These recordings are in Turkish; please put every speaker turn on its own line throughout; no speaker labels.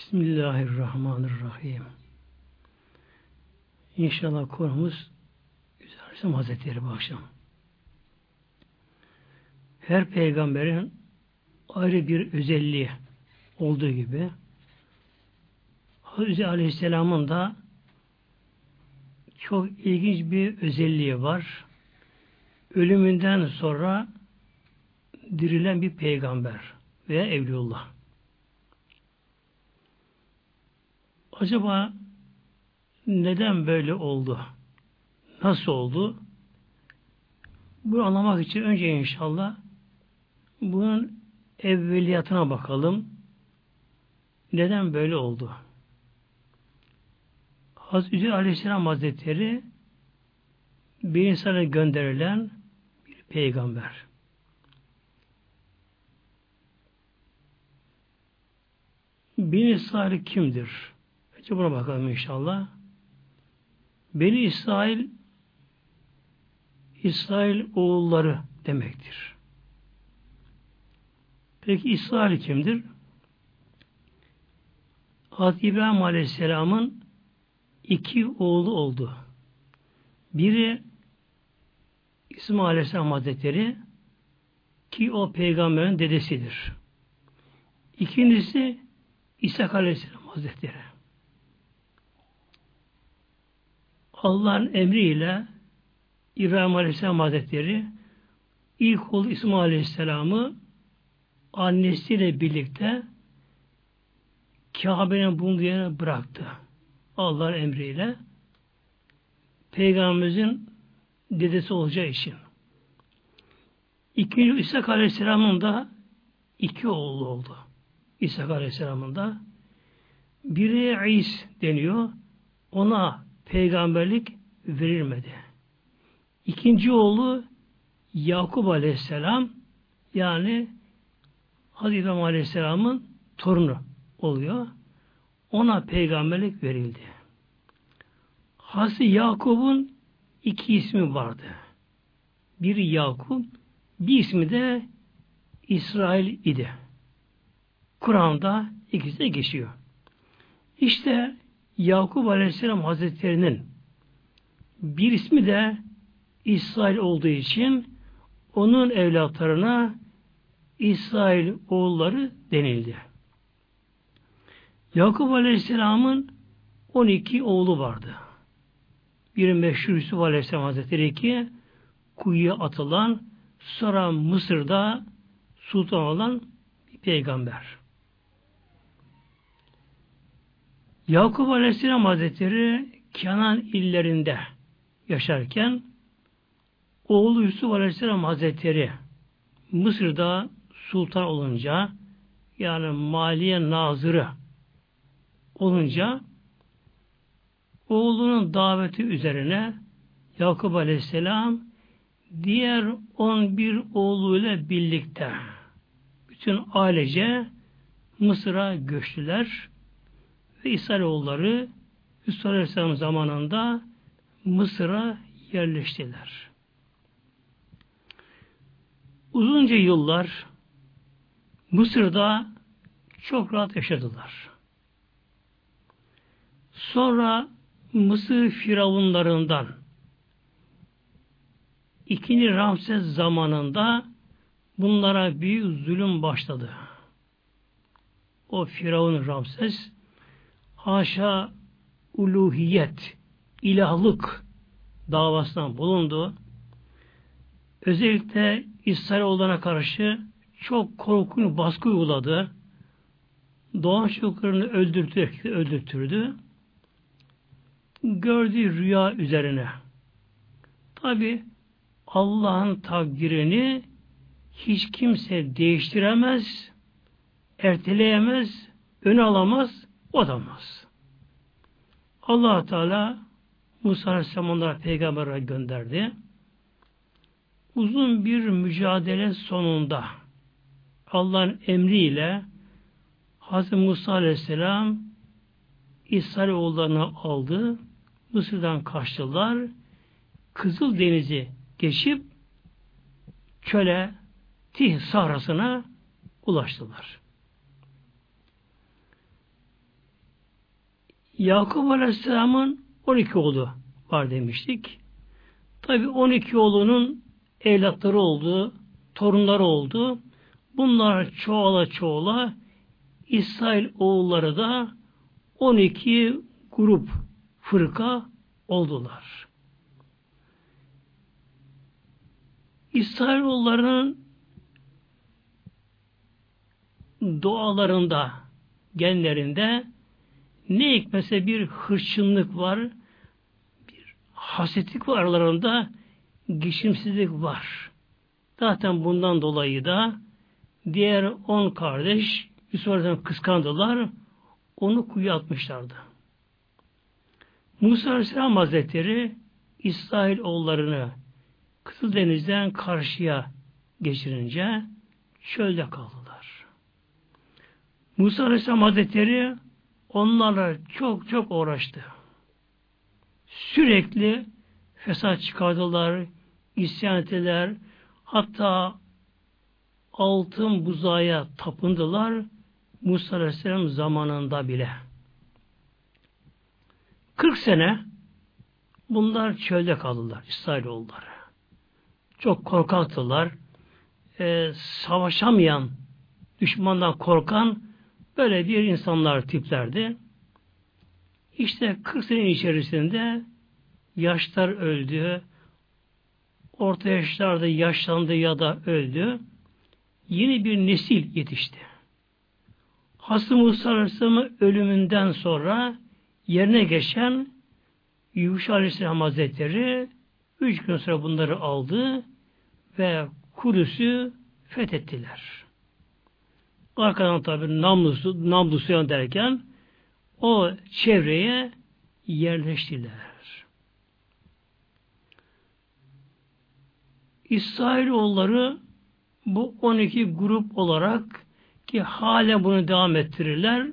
Bismillahirrahmanirrahim. İnşallah konumuz Güzel Aleyhisselam Hazretleri bu akşam. Her peygamberin ayrı bir özelliği olduğu gibi Hazreti Aleyhisselam'ın da çok ilginç bir özelliği var. Ölümünden sonra dirilen bir peygamber veya evliullah. Acaba neden böyle oldu? Nasıl oldu? Bunu anlamak için önce inşallah bunun evveliyatına bakalım. Neden böyle oldu? Hazreti Aleyhisselam Hazretleri bir insana gönderilen bir peygamber. Bin İsrail kimdir? Önce buna bakalım inşallah. Beni İsrail İsrail oğulları demektir. Peki İsrail kimdir? Hazreti İbrahim Aleyhisselam'ın iki oğlu oldu. Biri İsmail Aleyhisselam Hazretleri ki o peygamberin dedesidir. İkincisi İsa Aleyhisselam Hazretleri. Allah'ın emriyle İbrahim Aleyhisselam Hazretleri ilk oğlu İsmail Aleyhisselam'ı annesiyle birlikte Kabe'nin bulunduğu yere bıraktı. Allah'ın emriyle Peygamberimizin dedesi olacağı için. İkinci İsa Aleyhisselam'ın da iki oğlu oldu. İsa Aleyhisselam'ın da biri İs deniyor. Ona peygamberlik verilmedi. İkinci oğlu Yakup Aleyhisselam yani Hazreti İbrahim Aleyhisselam'ın torunu oluyor. Ona peygamberlik verildi. Hazreti Yakup'un iki ismi vardı. Biri Yakup, bir ismi de İsrail idi. Kur'an'da ikisi de geçiyor. İşte Yakup Aleyhisselam Hazretleri'nin bir ismi de İsrail olduğu için onun evlatlarına İsrail oğulları denildi. Yakup Aleyhisselam'ın 12 oğlu vardı. Bir meşhur Yusuf Aleyhisselam Hazretleri ki kuyuya atılan sonra Mısır'da sultan olan bir peygamber. Yakup Aleyhisselam Hazretleri Kenan illerinde yaşarken oğlu Yusuf Aleyhisselam Hazretleri Mısır'da sultan olunca yani maliye nazırı olunca oğlunun daveti üzerine Yakup Aleyhisselam diğer 11 oğluyla birlikte bütün ailece Mısır'a göçtüler ve İsrailoğulları Yusuf Aleyhisselam zamanında Mısır'a yerleştiler. Uzunca yıllar Mısır'da çok rahat yaşadılar. Sonra Mısır firavunlarından ikinci Ramses zamanında bunlara büyük zulüm başladı. O Firavun Ramses haşa uluhiyet, ilahlık davasından bulundu. Özellikle İsrailoğullarına karşı çok korkunç baskı uyguladı. Doğan çocuklarını öldürttü, öldürttürdü. Gördüğü rüya üzerine. Tabi Allah'ın takdirini hiç kimse değiştiremez, erteleyemez, ön alamaz, odamaz. allah Teala Musa Aleyhisselam onlara peygamber gönderdi. Uzun bir mücadele sonunda Allah'ın emriyle Hazreti Musa Aleyhisselam İsrail oğullarını aldı. Mısır'dan kaçtılar. Kızıl Denizi geçip çöle Tih sahrasına ulaştılar. Yakup Aleyhisselam'ın 12 oğlu var demiştik. Tabi 12 oğlunun evlatları oldu, torunları oldu. Bunlar çoğala çoğala İsrail oğulları da 12 grup fırka oldular. İsrail oğullarının doğalarında, genlerinde ne hikmetse bir hırçınlık var, bir hasetlik var aralarında, geçimsizlik var. Zaten bundan dolayı da diğer on kardeş Yusuf kıskandılar, onu kuyuya atmışlardı. Musa Aleyhisselam Hazretleri İsrail oğullarını Kızıldeniz'den karşıya geçirince çölde kaldılar. Musa Aleyhisselam Hazretleri onlarla çok çok uğraştı. Sürekli fesat çıkardılar, isyan ettiler, hatta altın buzaya tapındılar Musa Aleyhisselam zamanında bile. 40 sene bunlar çölde kaldılar İsrailoğulları. Çok korkaktılar. Ee, savaşamayan, düşmandan korkan böyle bir insanlar tiplerdi. İşte 40 sene içerisinde yaşlar öldü, orta yaşlarda yaşlandı ya da öldü. Yeni bir nesil yetişti. Hasım Musa Aleyhisselam'ın ölümünden sonra yerine geçen Yuşa Aleyhisselam Hazretleri üç gün sonra bunları aldı ve Kudüs'ü fethettiler. Arkadan tabi Namlusu, Namlusu'ya derken o çevreye yerleştiler. İsrailoğulları bu 12 grup olarak ki hala bunu devam ettirirler.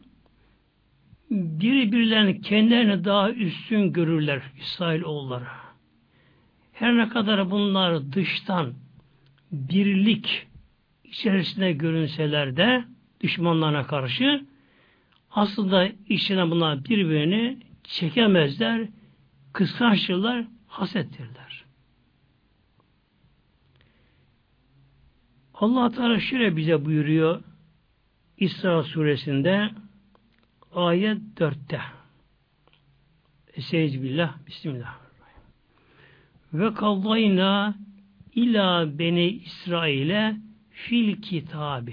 Birbirlerini kendilerini daha üstün görürler İsrailoğulları. Her ne kadar bunlar dıştan birlik içerisinde görünseler de düşmanlarına karşı aslında içine bunlar birbirini çekemezler, kıskançtırlar, hasettirler. Allah Teala şöyle bize buyuruyor İsra suresinde ayet 4'te Estaizu billah Bismillahirrahmanirrahim. Ve kavlayna ila beni İsrail'e fil kitabı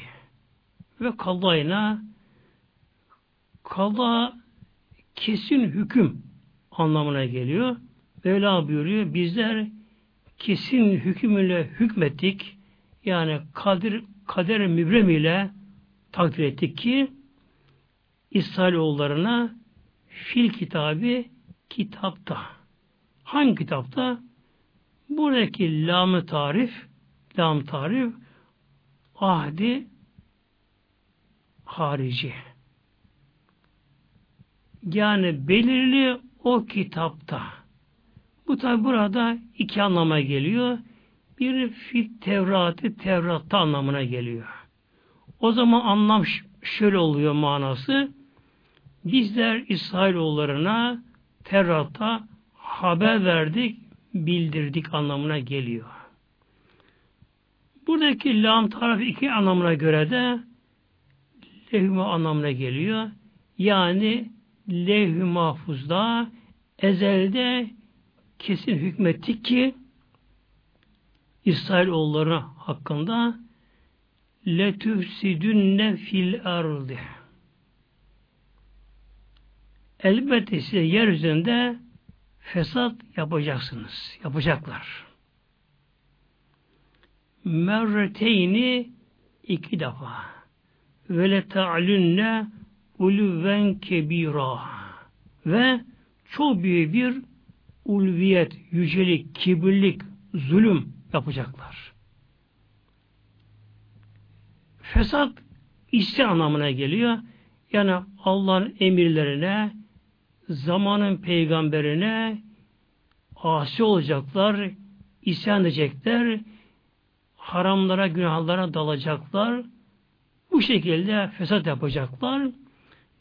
ve kavlayna kavla kesin hüküm anlamına geliyor. Mevla buyuruyor. Bizler kesin hükümüyle hükmettik. Yani kadir, kader mübrem ile takdir ettik ki İsrailoğullarına fil kitabı kitapta. Hangi kitapta? Buradaki lam tarif, lam tarif ahdi harici. Yani belirli o kitapta. Bu tabi burada iki anlama geliyor. Bir fit Tevrat'ı Tevrat'ta anlamına geliyor. O zaman anlam şöyle oluyor manası. Bizler İsrailoğullarına Tevrat'ta haber verdik, bildirdik anlamına geliyor. Buradaki lam tarafı iki anlamına göre de lehüme anlamına geliyor. Yani lehü mahfuzda ezelde kesin hükmettik ki İsrailoğulları hakkında letüfsidünne fil ardı. Elbette size yeryüzünde fesat yapacaksınız. Yapacaklar. Merreteyni iki defa. Ve le ta'lünne ulven kebira. Ve çok büyük bir ulviyet, yücelik, kibirlik, zulüm yapacaklar. Fesat isyan anlamına geliyor. Yani Allah'ın emirlerine, zamanın peygamberine asi olacaklar, isyan edecekler, haramlara, günahlara dalacaklar. Bu şekilde fesat yapacaklar.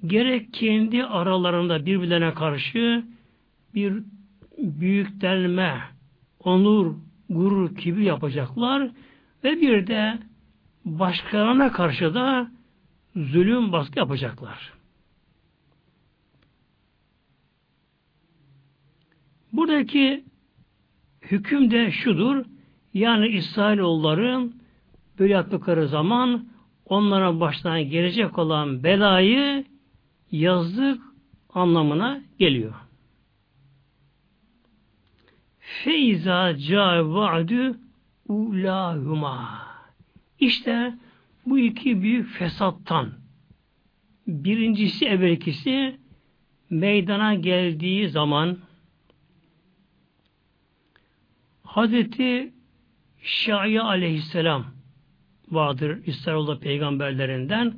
gerek kendi aralarında birbirlerine karşı bir büyüklenme, onur, gurur, kibir yapacaklar ve bir de başkalarına karşı da zulüm baskı yapacaklar. Buradaki hüküm de şudur. Yani İsrailoğulların böyle yaptıkları zaman onlara baştan gelecek olan belayı yazdık anlamına geliyor. Feyza ca va'dü ulahuma. İşte bu iki büyük fesattan birincisi evvelkisi meydana geldiği zaman Hazreti Şaya aleyhisselam vardır İsrailoğlu peygamberlerinden.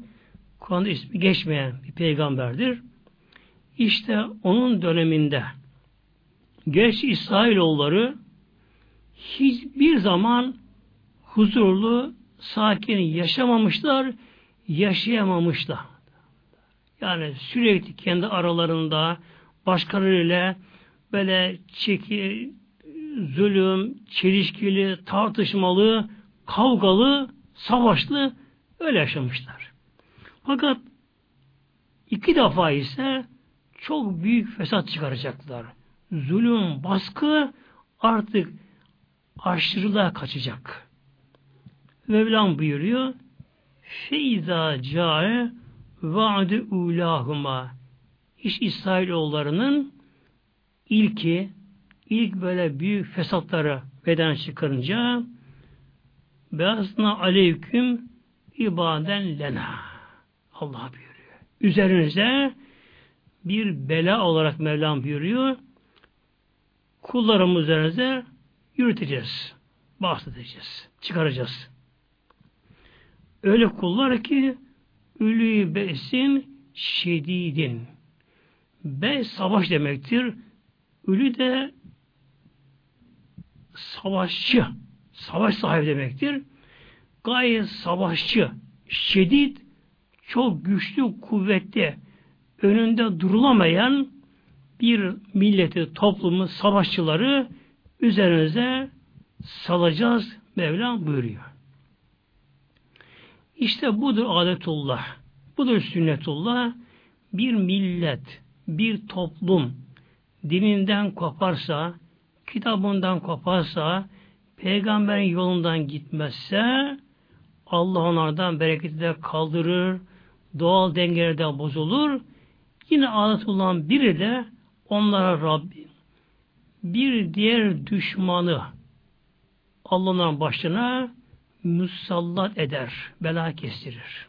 Kur'an'da ismi geçmeyen bir peygamberdir. İşte onun döneminde geç İsrailoğulları hiçbir zaman huzurlu, sakin yaşamamışlar, yaşayamamışlar. Yani sürekli kendi aralarında başkalarıyla böyle çeki, zulüm, çelişkili, tartışmalı, kavgalı, savaşlı öyle yaşamışlar. Fakat iki defa ise çok büyük fesat çıkaracaklar. Zulüm, baskı artık aşırılığa kaçacak. Mevlam buyuruyor Feyza cae vaadi ulahuma İş İsrailoğullarının ilki ilk böyle büyük fesatları beden çıkarınca Beasna aleyküm ibaden lena. Allah buyuruyor. Üzerinize bir bela olarak Mevlam buyuruyor. Kullarımız üzerinize yürüteceğiz. Bahsedeceğiz. Çıkaracağız. Öyle kullar ki ülü besin şedidin. Be savaş demektir. Ölü de savaşçı, savaş sahibi demektir. Gayet savaşçı, şiddet, çok güçlü, kuvvetli, önünde durulamayan bir milleti, toplumu, savaşçıları üzerinize salacağız Mevlam buyuruyor. İşte budur adetullah, budur sünnetullah. Bir millet, bir toplum dininden koparsa, kitabından koparsa, peygamberin yolundan gitmezse Allah onlardan bereketi de kaldırır, doğal dengeleri de bozulur. Yine adetullah'ın biri de onlara Rabbi bir diğer düşmanı Allah'ın başına musallat eder, bela kestirir.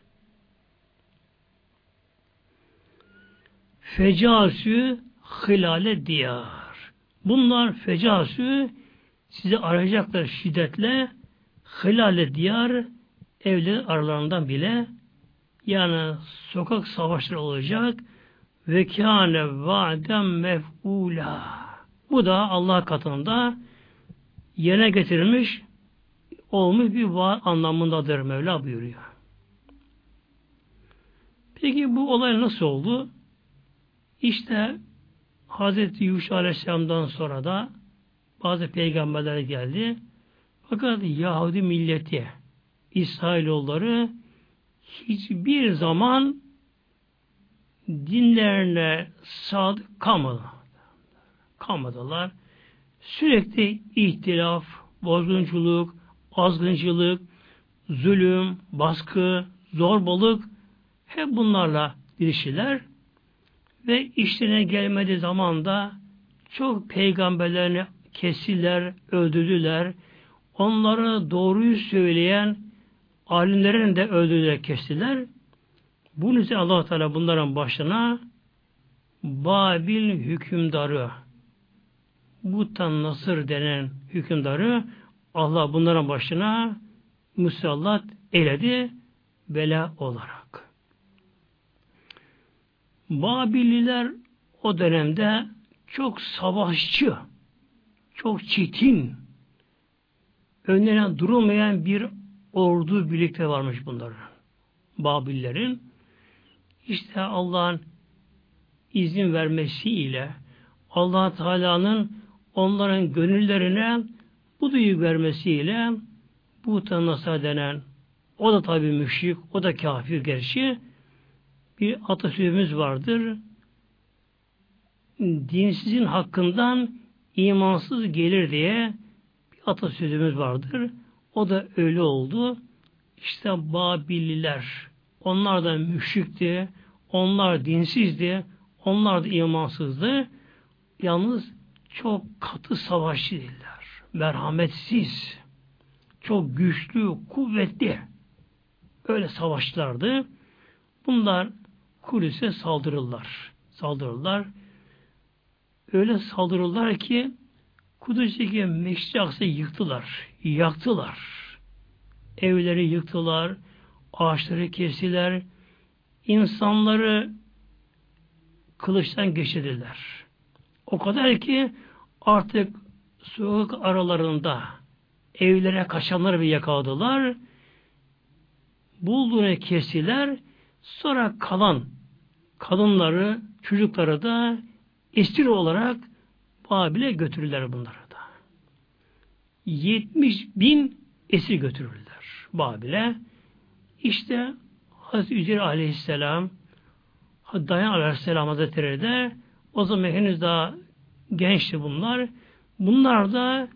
Fecasü hilale diyar. Bunlar fecasü sizi arayacaklar şiddetle hilale diyar evlerin aralarından bile yani sokak savaşları olacak ve kâne va'den mef'ûlâ. Bu da Allah katında yerine getirilmiş olmuş bir vaat anlamındadır Mevla buyuruyor. Peki bu olay nasıl oldu? İşte Hazreti Yuşa Aleyhisselam'dan sonra da bazı peygamberler geldi. Fakat Yahudi milleti, İsrailoğulları hiçbir zaman dinlerine sadık kalmadı. Kalmadılar. Sürekli ihtilaf, bozgunculuk, azgıncılık, zulüm, baskı, zorbalık hep bunlarla dirişiler. Ve işlerine gelmediği zaman da çok peygamberlerini kestiler, öldürdüler. Onları doğruyu söyleyen alimlerini de öldürdüler, kestiler. Bunun için allah Teala bunların başına Babil hükümdarı Butan Nasır denen hükümdarı Allah bunların başına musallat eyledi bela olarak. Babililer o dönemde çok savaşçı, çok çetin, önlerine durulmayan bir ordu birlikte varmış bunların. Babillerin. işte Allah'ın izin vermesiyle allah Teala'nın onların gönüllerine bu duygu vermesiyle bu Nasar denen o da tabi müşrik, o da kafir gerçi bir atasözümüz vardır. Dinsizin hakkından imansız gelir diye bir atasözümüz vardır. O da öyle oldu. İşte Babililer, onlar da müşrikti, onlar dinsizdi, onlar da imansızdı. Yalnız çok katı savaşçılar. Merhametsiz. Çok güçlü, kuvvetli. Öyle savaşçılardı. Bunlar Kudüs'e saldırırlar. Saldırırlar. Öyle saldırırlar ki Kudüs'teki Meşri Aksa'yı yıktılar. Yaktılar. Evleri yıktılar. Ağaçları kestiler. insanları kılıçtan geçirdiler. O kadar ki artık sokak aralarında evlere kaçanları bir yakaladılar. Bulduğunu kestiler. Sonra kalan kadınları, çocukları da esir olarak Babil'e götürürler bunları da. 70 bin esir götürürler Babil'e. İşte Hazreti Üzeyir Aleyhisselam Dayan Aleyhisselam Hazretleri de o zaman henüz daha gençti bunlar. Bunlar da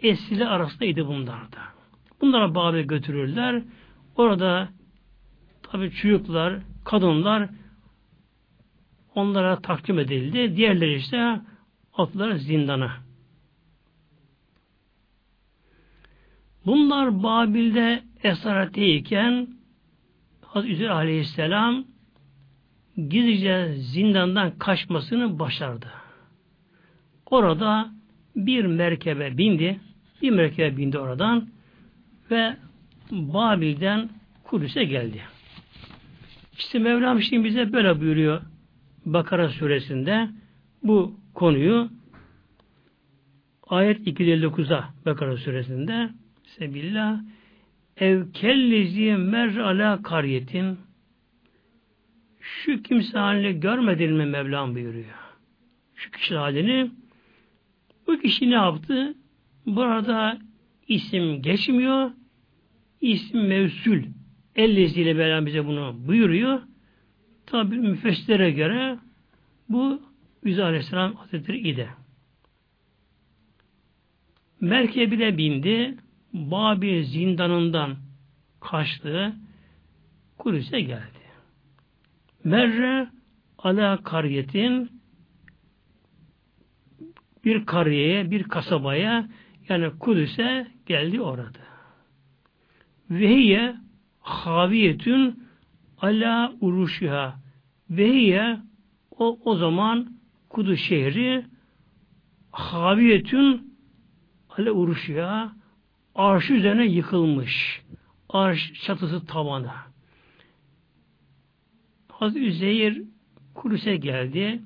esirler arasındaydı bunlar da. Bunlara Babil'e götürürler. Orada tabi çocuklar, kadınlar onlara takdim edildi. Diğerleri işte attılar zindana. Bunlar Babil'de esaretteyken Hazreti Üzeyir Aleyhisselam gizlice zindandan kaçmasını başardı. Orada bir merkebe bindi. Bir merkebe bindi oradan ve Babil'den Kudüs'e geldi. İşte Mevlam şimdi bize böyle buyuruyor Bakara suresinde bu konuyu ayet 259'a Bakara suresinde Sebillah ev kellezi mer ala kariyetin şu kimse halini görmedin mi Mevlam buyuruyor. Şu kişi halini bu kişi ne yaptı? Burada isim geçmiyor. İsim mevsul. Ellesiyle beraber bize bunu buyuruyor. Tabi müfessirlere göre bu Yüce Aleyhisselam Hazretleri idi. Merkebine bindi. Babil zindanından kaçtı. Kudüs'e geldi. Merre ala kariyetin bir kariyeye, bir kasabaya yani Kudüs'e geldi orada. Vehiye haviyetün ala uruşiha vehiye o, o zaman Kudüs şehri haviyetün ala uruşiha arş üzerine yıkılmış. Arş çatısı tavanı. Hazreti Üzeyir Kudüs'e geldi.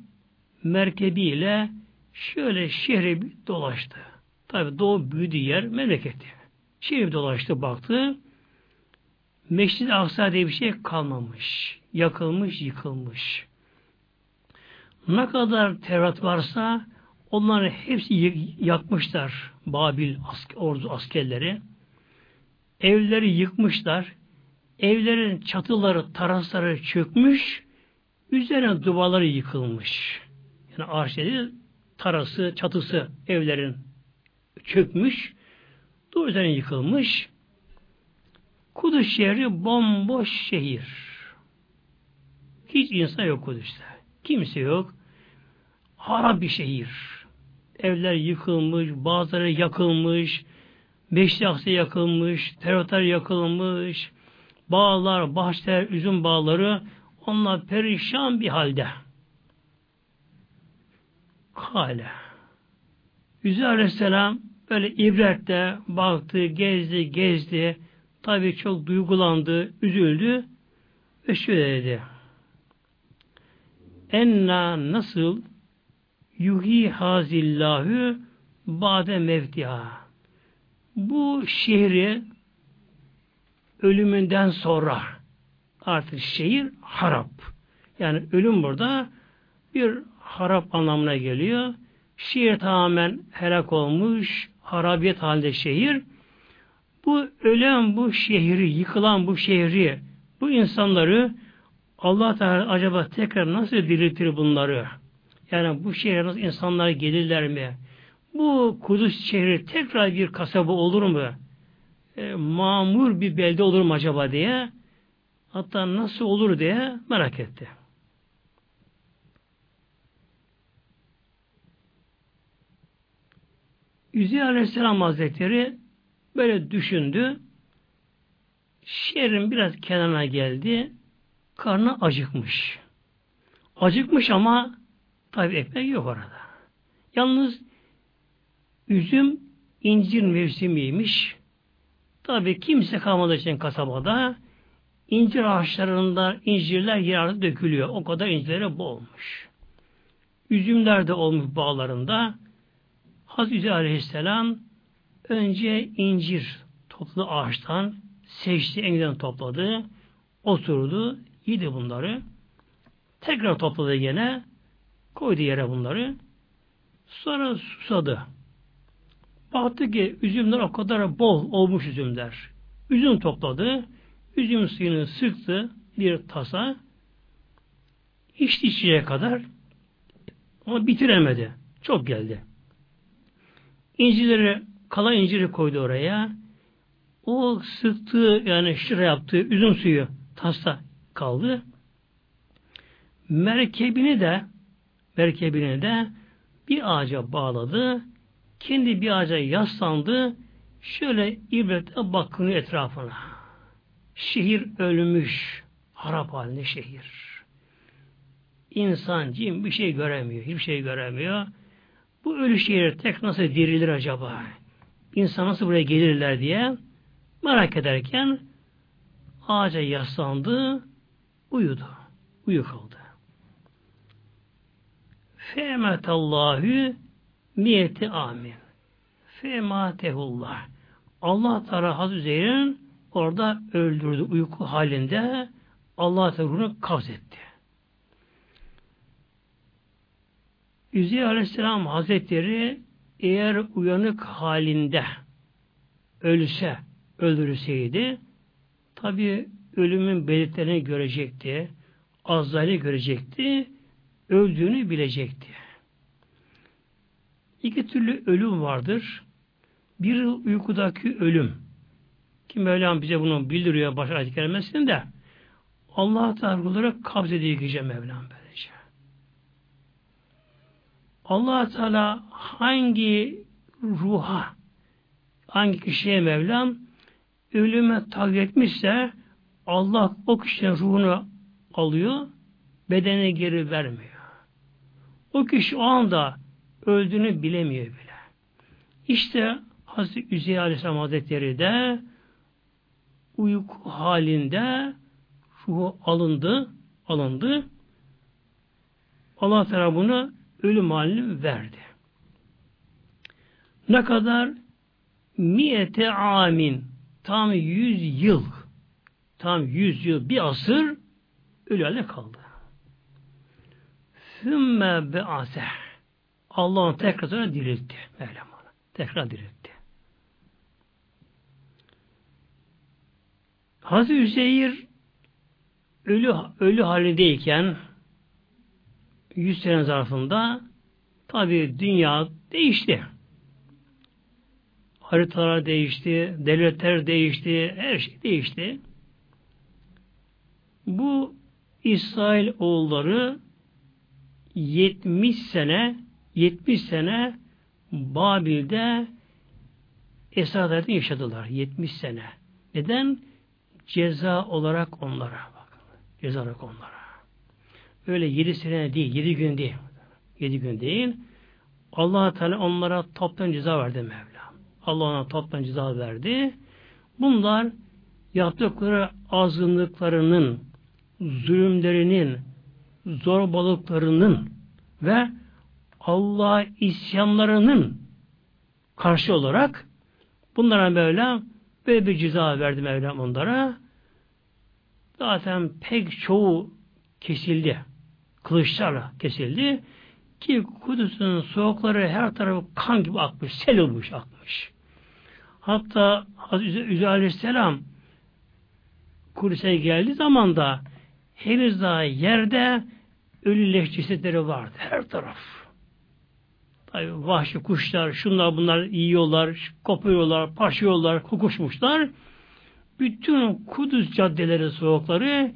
Merkebiyle şöyle şehre dolaştı. Tabi doğu büyüdü yer memleketi. Şehir dolaştı baktı. Meşrid-i Aksa diye bir şey kalmamış. Yakılmış, yıkılmış. Ne kadar Tevrat varsa onların hepsi yakmışlar. Babil asker, ordu askerleri. Evleri yıkmışlar. Evlerin çatıları, tarasları çökmüş. Üzerine duvarları yıkılmış. Yani arşeli tarası, çatısı evlerin çökmüş. Duvar yıkılmış. Kudüs şehri bomboş şehir. Hiç insan yok Kudüs'te. Kimse yok. Harap bir şehir. Evler yıkılmış, bazıları yakılmış, Beşli Aksa yakılmış, terotlar yakılmış, bağlar, bahçeler, üzüm bağları onlar perişan bir halde. Kale. Yüzü Aleyhisselam böyle ibrette baktı, gezdi, gezdi. Tabii çok duygulandı, üzüldü ve şöyle dedi. Enna nasıl yuhi hazillahu bade mevtiha. Bu şehri ölümünden sonra artık şehir harap. Yani ölüm burada bir harap anlamına geliyor. Şehir tamamen helak olmuş, harabiyet halinde şehir. Bu ölen bu şehri, yıkılan bu şehri, bu insanları Allah Teala acaba tekrar nasıl diriltir bunları? Yani bu şehre nasıl insanlar gelirler mi? Bu Kudüs şehri tekrar bir kasaba olur mu? E, mamur bir belde olur mu acaba diye hatta nasıl olur diye merak etti. Yüzey Aleyhisselam Hazretleri böyle düşündü. Şehrin biraz kenarına geldi. Karnı acıkmış. Acıkmış ama tabi ekmek yok orada. Yalnız üzüm incir mevsimiymiş. Tabi kimse kalmadığı için kasabada incir ağaçlarında incirler yerde dökülüyor. O kadar incirlere bolmuş. Üzümler de olmuş bağlarında. Hazreti Aleyhisselam önce incir topladı ağaçtan, seçti, en güzel topladı, oturdu, yedi bunları. Tekrar topladı yine, koydu yere bunları. Sonra susadı. Baktı ki üzümler o kadar bol olmuş üzümler. Üzüm topladı, üzüm suyunu sıktı bir tasa, içti içeceğe kadar ama bitiremedi. Çok geldi. İncileri, kalan inciri koydu oraya. O sıktığı yani şıra yaptığı üzüm suyu tasta kaldı. Merkebini de merkebini de bir ağaca bağladı. Kendi bir ağaca yaslandı. Şöyle ibretle bakını etrafına. Şehir ölmüş. Harap halinde şehir. İnsan, cin bir şey göremiyor. Hiçbir şey göremiyor. Bu ölü şehir tek nasıl dirilir acaba? İnsan nasıl buraya gelirler diye merak ederken ağaca yaslandı, uyudu. Uyukaldı. Femetallahü niyeti amin. Fematehullah. Allah Teala Hazreti Zeyr'in orada öldürdü uyku halinde Allah Teala ruhunu kavzetti. Üzeyir Aleyhisselam Hazretleri eğer uyanık halinde ölse, öldürülseydi tabi ölümün belirtilerini görecekti, azali görecekti, öldüğünü bilecekti. İki türlü ölüm vardır. Bir uykudaki ölüm. Ki Mevlam bize bunu bildiriyor baş ayet kerimesinde. Allah Teala kabz gece Mevlam böylece. Allah Teala hangi ruha hangi kişiye Mevlam ölüme takdir etmişse Allah o kişinin ruhunu alıyor bedene geri vermiyor. O kişi o anda öldüğünü bilemiyor bile. İşte Hazreti Üzeyir Aleyhisselam Hazretleri de uyku halinde ruhu alındı, alındı. Allah Teala bunu ölüm halini verdi. Ne kadar? Miyete amin. Tam yüz yıl. Tam yüz yıl, bir asır ölü halde kaldı. Sümme be'aseh. Allah onu tekrar sonra diriltti. Mevlam onu. Tekrar diriltti. Hazreti Üzeyir ölü, ölü halindeyken 100 sene zarfında tabi dünya değişti. Haritalar değişti, devletler değişti, her şey değişti. Bu İsrail oğulları 70 sene 70 sene Babil'de esaretten yaşadılar. 70 sene. Neden? Ceza olarak onlara. Bakın. Ceza olarak onlara. Öyle 7 sene değil, 7 gün değil. 7 gün değil. allah Teala onlara toptan ceza verdi Mevla. Allah ona toptan ceza verdi. Bunlar yaptıkları azgınlıklarının, zulümlerinin, zorbalıklarının ve Allah isyanlarının karşı olarak bunlara Mevlam böyle bir ceza verdi Mevlam onlara. Zaten pek çoğu kesildi. Kılıçlarla kesildi. Ki Kudüs'ün soğukları her tarafı kan gibi akmış, sel olmuş akmış. Hatta Hazreti Üzü Aleyhisselam Kudüs'e geldiği zaman da henüz daha yerde ölü leş vardı her taraf. Tabi vahşi kuşlar, şunlar bunlar yiyorlar, kopuyorlar, paşıyorlar, kokuşmuşlar. Bütün Kudüs caddeleri, soğukları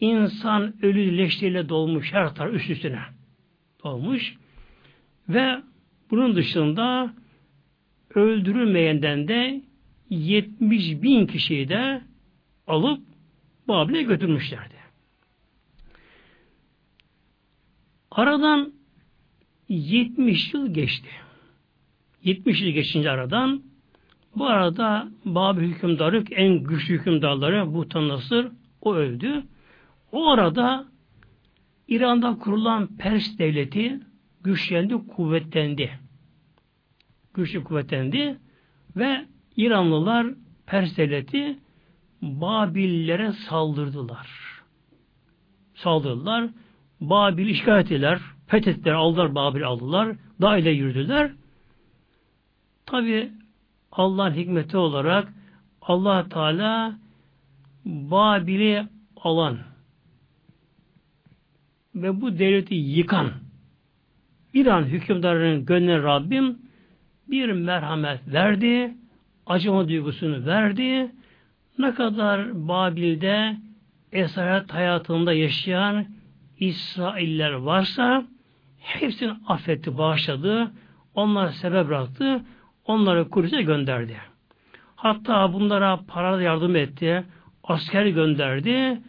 insan ölü leşleriyle dolmuş her taraf üst üstüne dolmuş. Ve bunun dışında öldürülmeyenden de 70 bin kişiyi de alıp Babil'e götürmüşlerdi. Aradan 70 yıl geçti. 70 yıl geçince aradan bu arada Babil hükümdarı en güçlü hükümdarları bu Nasır o öldü. O arada İran'da kurulan Pers devleti güçlendi, kuvvetlendi. Güçlü kuvvetlendi ve İranlılar Pers devleti Babillere saldırdılar. Saldırdılar. Babil işgal ettiler. Fethettiler, aldılar Babil aldılar. Dahile yürüdüler. Tabi Allah'ın hikmeti olarak allah Teala Babil'i alan ve bu devleti yıkan İran hükümdarının gönlüne Rabbim bir merhamet verdi, acıma duygusunu verdi. Ne kadar Babil'de esaret hayatında yaşayan İsrailler varsa hepsini affetti, bağışladı. Onlara sebep bıraktı. Onları Kudüs'e gönderdi. Hatta bunlara para yardım etti. Asker gönderdi.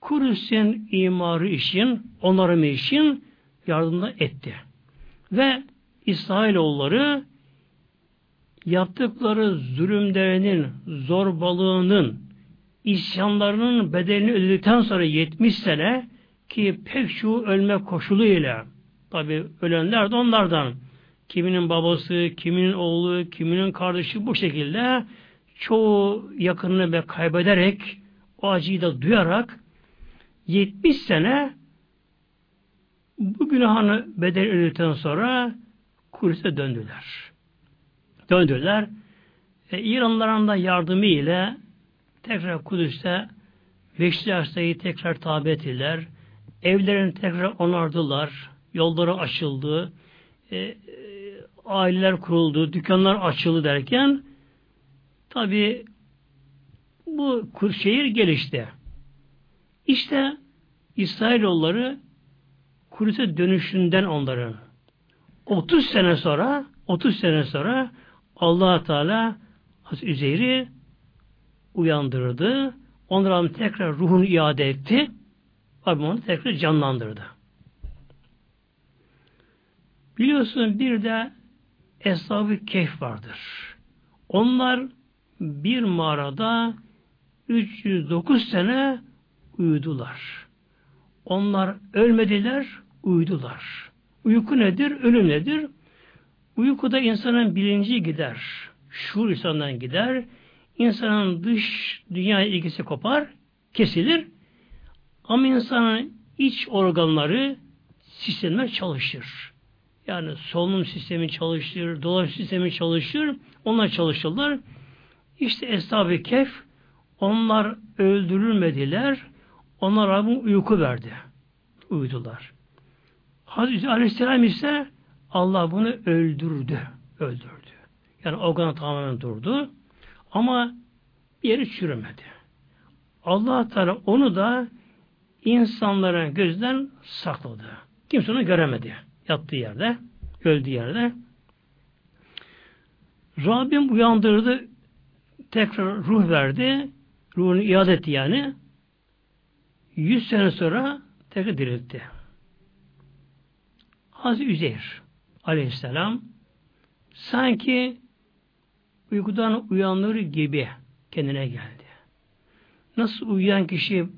Kudüs'ün imarı için, onarımı için yardımda etti. Ve İsrailoğulları yaptıkları zulümlerinin, zorbalığının, isyanlarının bedelini ödedikten sonra 70 sene ki pek şu ölme koşuluyla tabi ölenler de onlardan kiminin babası, kiminin oğlu, kiminin kardeşi bu şekilde çoğu yakınını ve kaybederek o acıyı da duyarak 70 sene bu günahını bedel ödedikten sonra Kudüs'e döndüler. Döndüler. E, İranlıların da yardımı ile tekrar Kudüs'te Beşli Arsa'yı tekrar tabi ettiler. Evlerini tekrar onardılar. Yolları açıldı. E, e, aileler kuruldu. Dükkanlar açıldı derken tabi bu şehir gelişti. İşte İsrailoğulları Kudüs'e dönüşünden onların 30 sene sonra 30 sene sonra allah Teala Hazreti Üzeyr'i uyandırdı. Onların tekrar ruhunu iade etti. Rabbim onu tekrar canlandırdı. Biliyorsun bir de Eshab-ı Kehf vardır. Onlar bir mağarada 309 sene uyudular. Onlar ölmediler, uyudular. Uyku nedir? Ölüm nedir? Uykuda insanın bilinci gider. Şuur insandan gider. İnsanın dış dünya ilgisi kopar, kesilir. Ama insanın iç organları sistemler çalışır. Yani solunum sistemi çalışır, dolaşım sistemi çalışır. Onlar çalışırlar. İşte Eshab-ı Kehf onlar öldürülmediler. Onlar Rabbim uyku verdi. Uyudular. Hazreti Aleyhisselam ise Allah bunu öldürdü. Öldürdü. Yani organı tamamen durdu. Ama bir yeri çürümedi. Allah Teala onu da insanların gözden sakladı. Kimse onu göremedi. Yattığı yerde, öldüğü yerde. Rabbim uyandırdı, tekrar ruh verdi, ruhunu iade etti yani. Yüz sene sonra tekrar diriltti. Hazreti Üzeyr aleyhisselam sanki uykudan uyanır gibi kendine geldi. Nasıl uyuyan kişi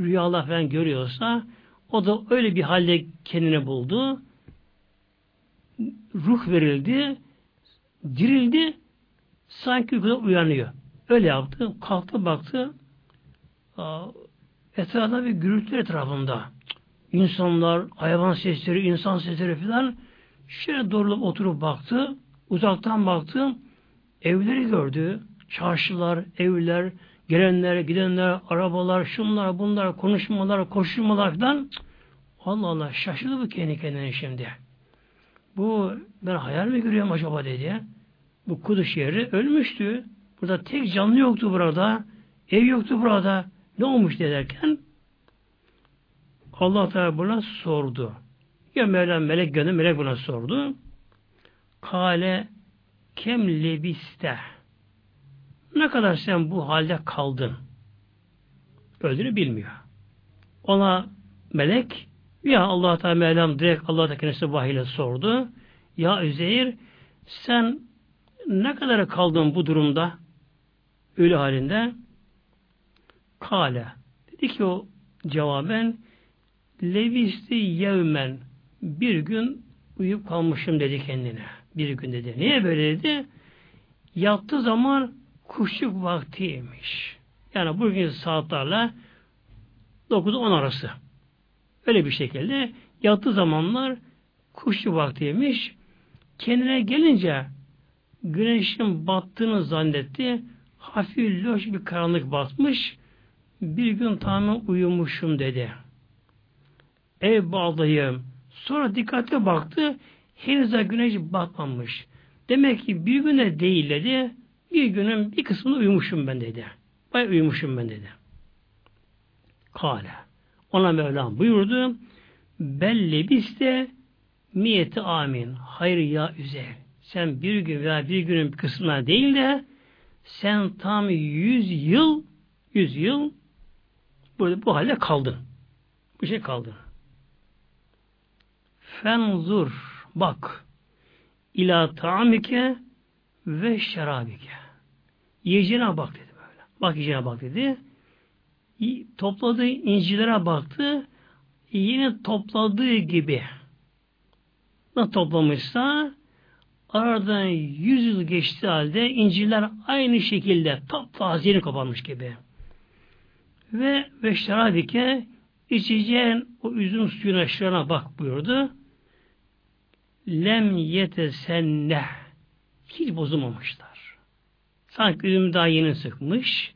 rüyalar falan görüyorsa o da öyle bir halde kendini buldu. Ruh verildi, dirildi, sanki uykudan uyanıyor. Öyle yaptı, kalktı baktı, etrafında bir gürültü etrafında. insanlar, hayvan sesleri, insan sesleri filan şöyle doğrulup oturup baktı. Uzaktan baktı. Evleri gördü. Çarşılar, evler, gelenler, gidenler, arabalar, şunlar, bunlar, konuşmalar, koşulmalar filan. Allah Allah şaşırdı bu kendi kendine şimdi. Bu ben hayal mi görüyorum acaba dedi. Bu Kudüs şehri ölmüştü. Burada tek canlı yoktu burada. Ev yoktu burada. Ne olmuş derken Allah Teala buna sordu. Ya Mevlam melek gönderdi, melek buna sordu. Kale kem lebiste ne kadar sen bu halde kaldın? Öldüğünü bilmiyor. Ona melek ya Allah Teala Mevlam direkt Allah Teala kendisi vahiyle sordu. Ya Üzeyir sen ne kadar kaldın bu durumda? Ölü halinde. Kale. Dedi ki o cevaben levisti yevmen bir gün uyuyup kalmışım dedi kendine. Bir gün dedi. Niye böyle dedi? Yattığı zaman kuşluk vaktiymiş. Yani bugün saatlerle 9-10 arası. Öyle bir şekilde yattığı zamanlar kuşluk vaktiymiş. Kendine gelince güneşin battığını zannetti. Hafif loş bir karanlık batmış. Bir gün tamamen uyumuşum dedi. Ev bağdayım. Sonra dikkate baktı. Henüz de güneş batmamış. Demek ki bir güne değil dedi. Bir günün bir kısmını uyumuşum ben dedi. Bay uyumuşum ben dedi. Kale. Ona Mevlam buyurdu. Belli biste miyeti amin. Hayır ya üzer. Sen bir gün veya bir günün kısmına değil de sen tam yüz yıl yüz yıl burada bu halde kaldın. Bu şey kaldın. Fenzur bak ila taamike ve şerabike. Yiyeceğine bak dedi böyle. Bak yiyeceğine bak dedi. Topladığı incilere baktı. Yine topladığı gibi nasıl toplamışsa aradan yüz yıl geçti halde incirler aynı şekilde taptaze yeni kapanmış gibi. Ve ve şerabike içeceğin o üzüm suyuna şırana bak buyurdu. Lem yete senne hiç bozulmamışlar. Sanki üzüm daha yeni sıkmış.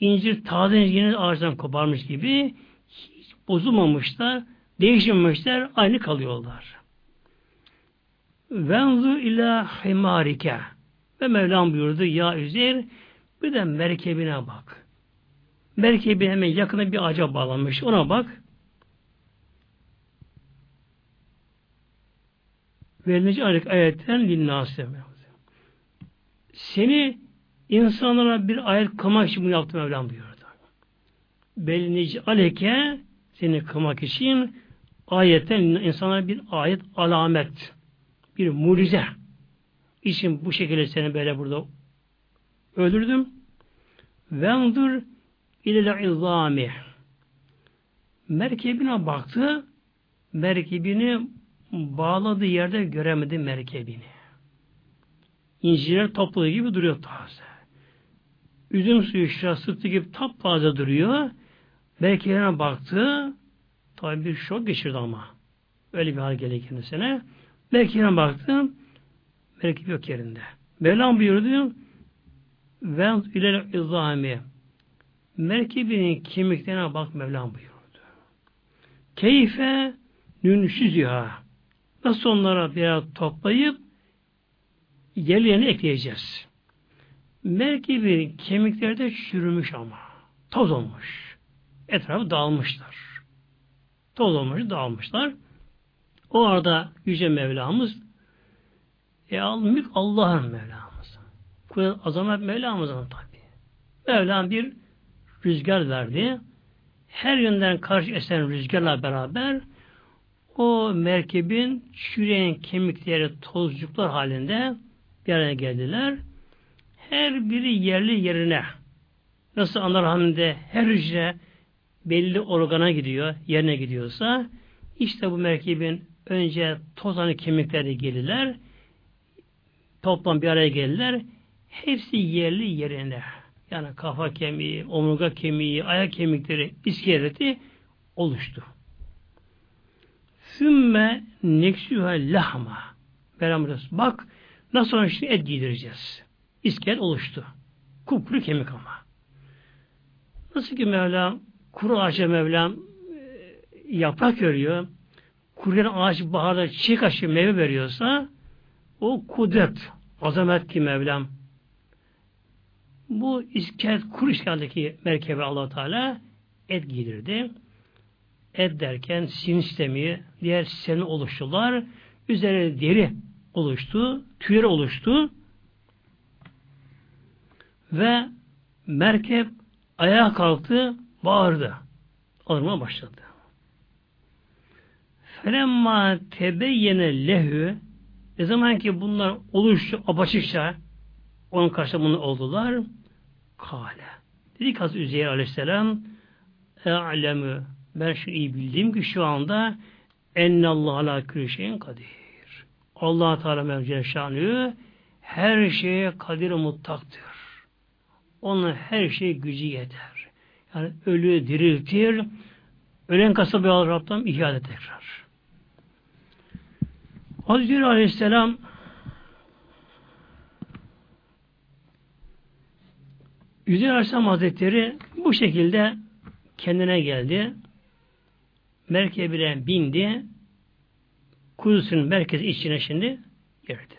İncir taze yeni ağaçtan koparmış gibi hiç bozulmamışlar, değişmemişler, aynı kalıyorlar. Venzu ila himarike ve Mevlam buyurdu ya Üzeyr bir de merkebine bak. Merkebi hemen yakına bir ağaca bağlanmış. Ona bak. Verilince ayetten linnâse seni insanlara bir ayet kılmak için bunu yaptım Mevlam buyurdu. Belinici aleke seni kılmak için ayetten insanlara bir ayet alamet bir mucize için bu şekilde seni böyle burada öldürdüm. Vendur ile izami merkebine baktı merkebini bağladığı yerde göremedi merkebini incirler topladığı gibi duruyor taze. Üzüm suyu şişe sıktı gibi taptaze duruyor. Belki yerine baktı. Tabi bir şok geçirdi ama. Öyle bir hal geldi kendisine. Belki yerine baktı. Belki yok yerinde. Mevlam buyurdu. Ve ile izami. Merkebinin kemiklerine bak Mevlam buyurdu. Keyfe nünşüz ya. Nasıl onlara bir toplayıp yerlerine ekleyeceğiz. Merkebin kemikleri de çürümüş ama. Toz olmuş. Etrafı dağılmışlar. Toz olmuş, dağılmışlar. O arada Yüce Mevlamız e mülk Allah'ın Mevlamız. Kudret azamet Mevlamızın tabi. Mevlam bir rüzgar verdi. Her yönden karşı esen rüzgarla beraber o merkebin çüreyen kemikleri tozcuklar halinde bir araya geldiler. Her biri yerli yerine nasıl ana rahminde her hücre belli organa gidiyor, yerine gidiyorsa işte bu merkebin önce tozanı kemikleri gelirler toplam bir araya gelirler hepsi yerli yerine yani kafa kemiği, omurga kemiği, ayak kemikleri, iskeleti oluştu. Sümme neksühe lahma. Peygamberimiz bak nasıl onun için et giydireceğiz. İskelet oluştu. Kupkuru kemik ama. Nasıl ki Mevla kuru ağaca Mevlam e, yaprak veriyor. Kuruyan ağaç baharda çiçek açıyor, meyve veriyorsa o kudret, azamet ki Mevlam. Bu iskelet, kuru iskeletteki merkebe allah Teala et giydirdi. Et derken sinir sistemi, diğer sistemi oluştular. Üzerine deri oluştu, tüyleri oluştu. Ve merkep ayağa kalktı, bağırdı. Alırmaya başladı. Felemma tebeyyene lehü ne zaman ki bunlar oluştu apaçıkça onun karşısında oldular kale. Dedi ki Hazreti Üzeyir Aleyhisselam E'lemü ben şu iyi bildiğim ki şu anda ennallahu ala külli şeyin kadir. Allah Teala mevcine şanı her şeye kadir muttaktır. Onun her şey gücü yeter. Yani ölü diriltir. Ölen kasabı alır Rab'dan ihya tekrar. Hazreti Aleyhisselam Yüzey Aleyhisselam Hazretleri bu şekilde kendine geldi. Merkebine bindi. Kudüs'ün merkezi içine şimdi girdi.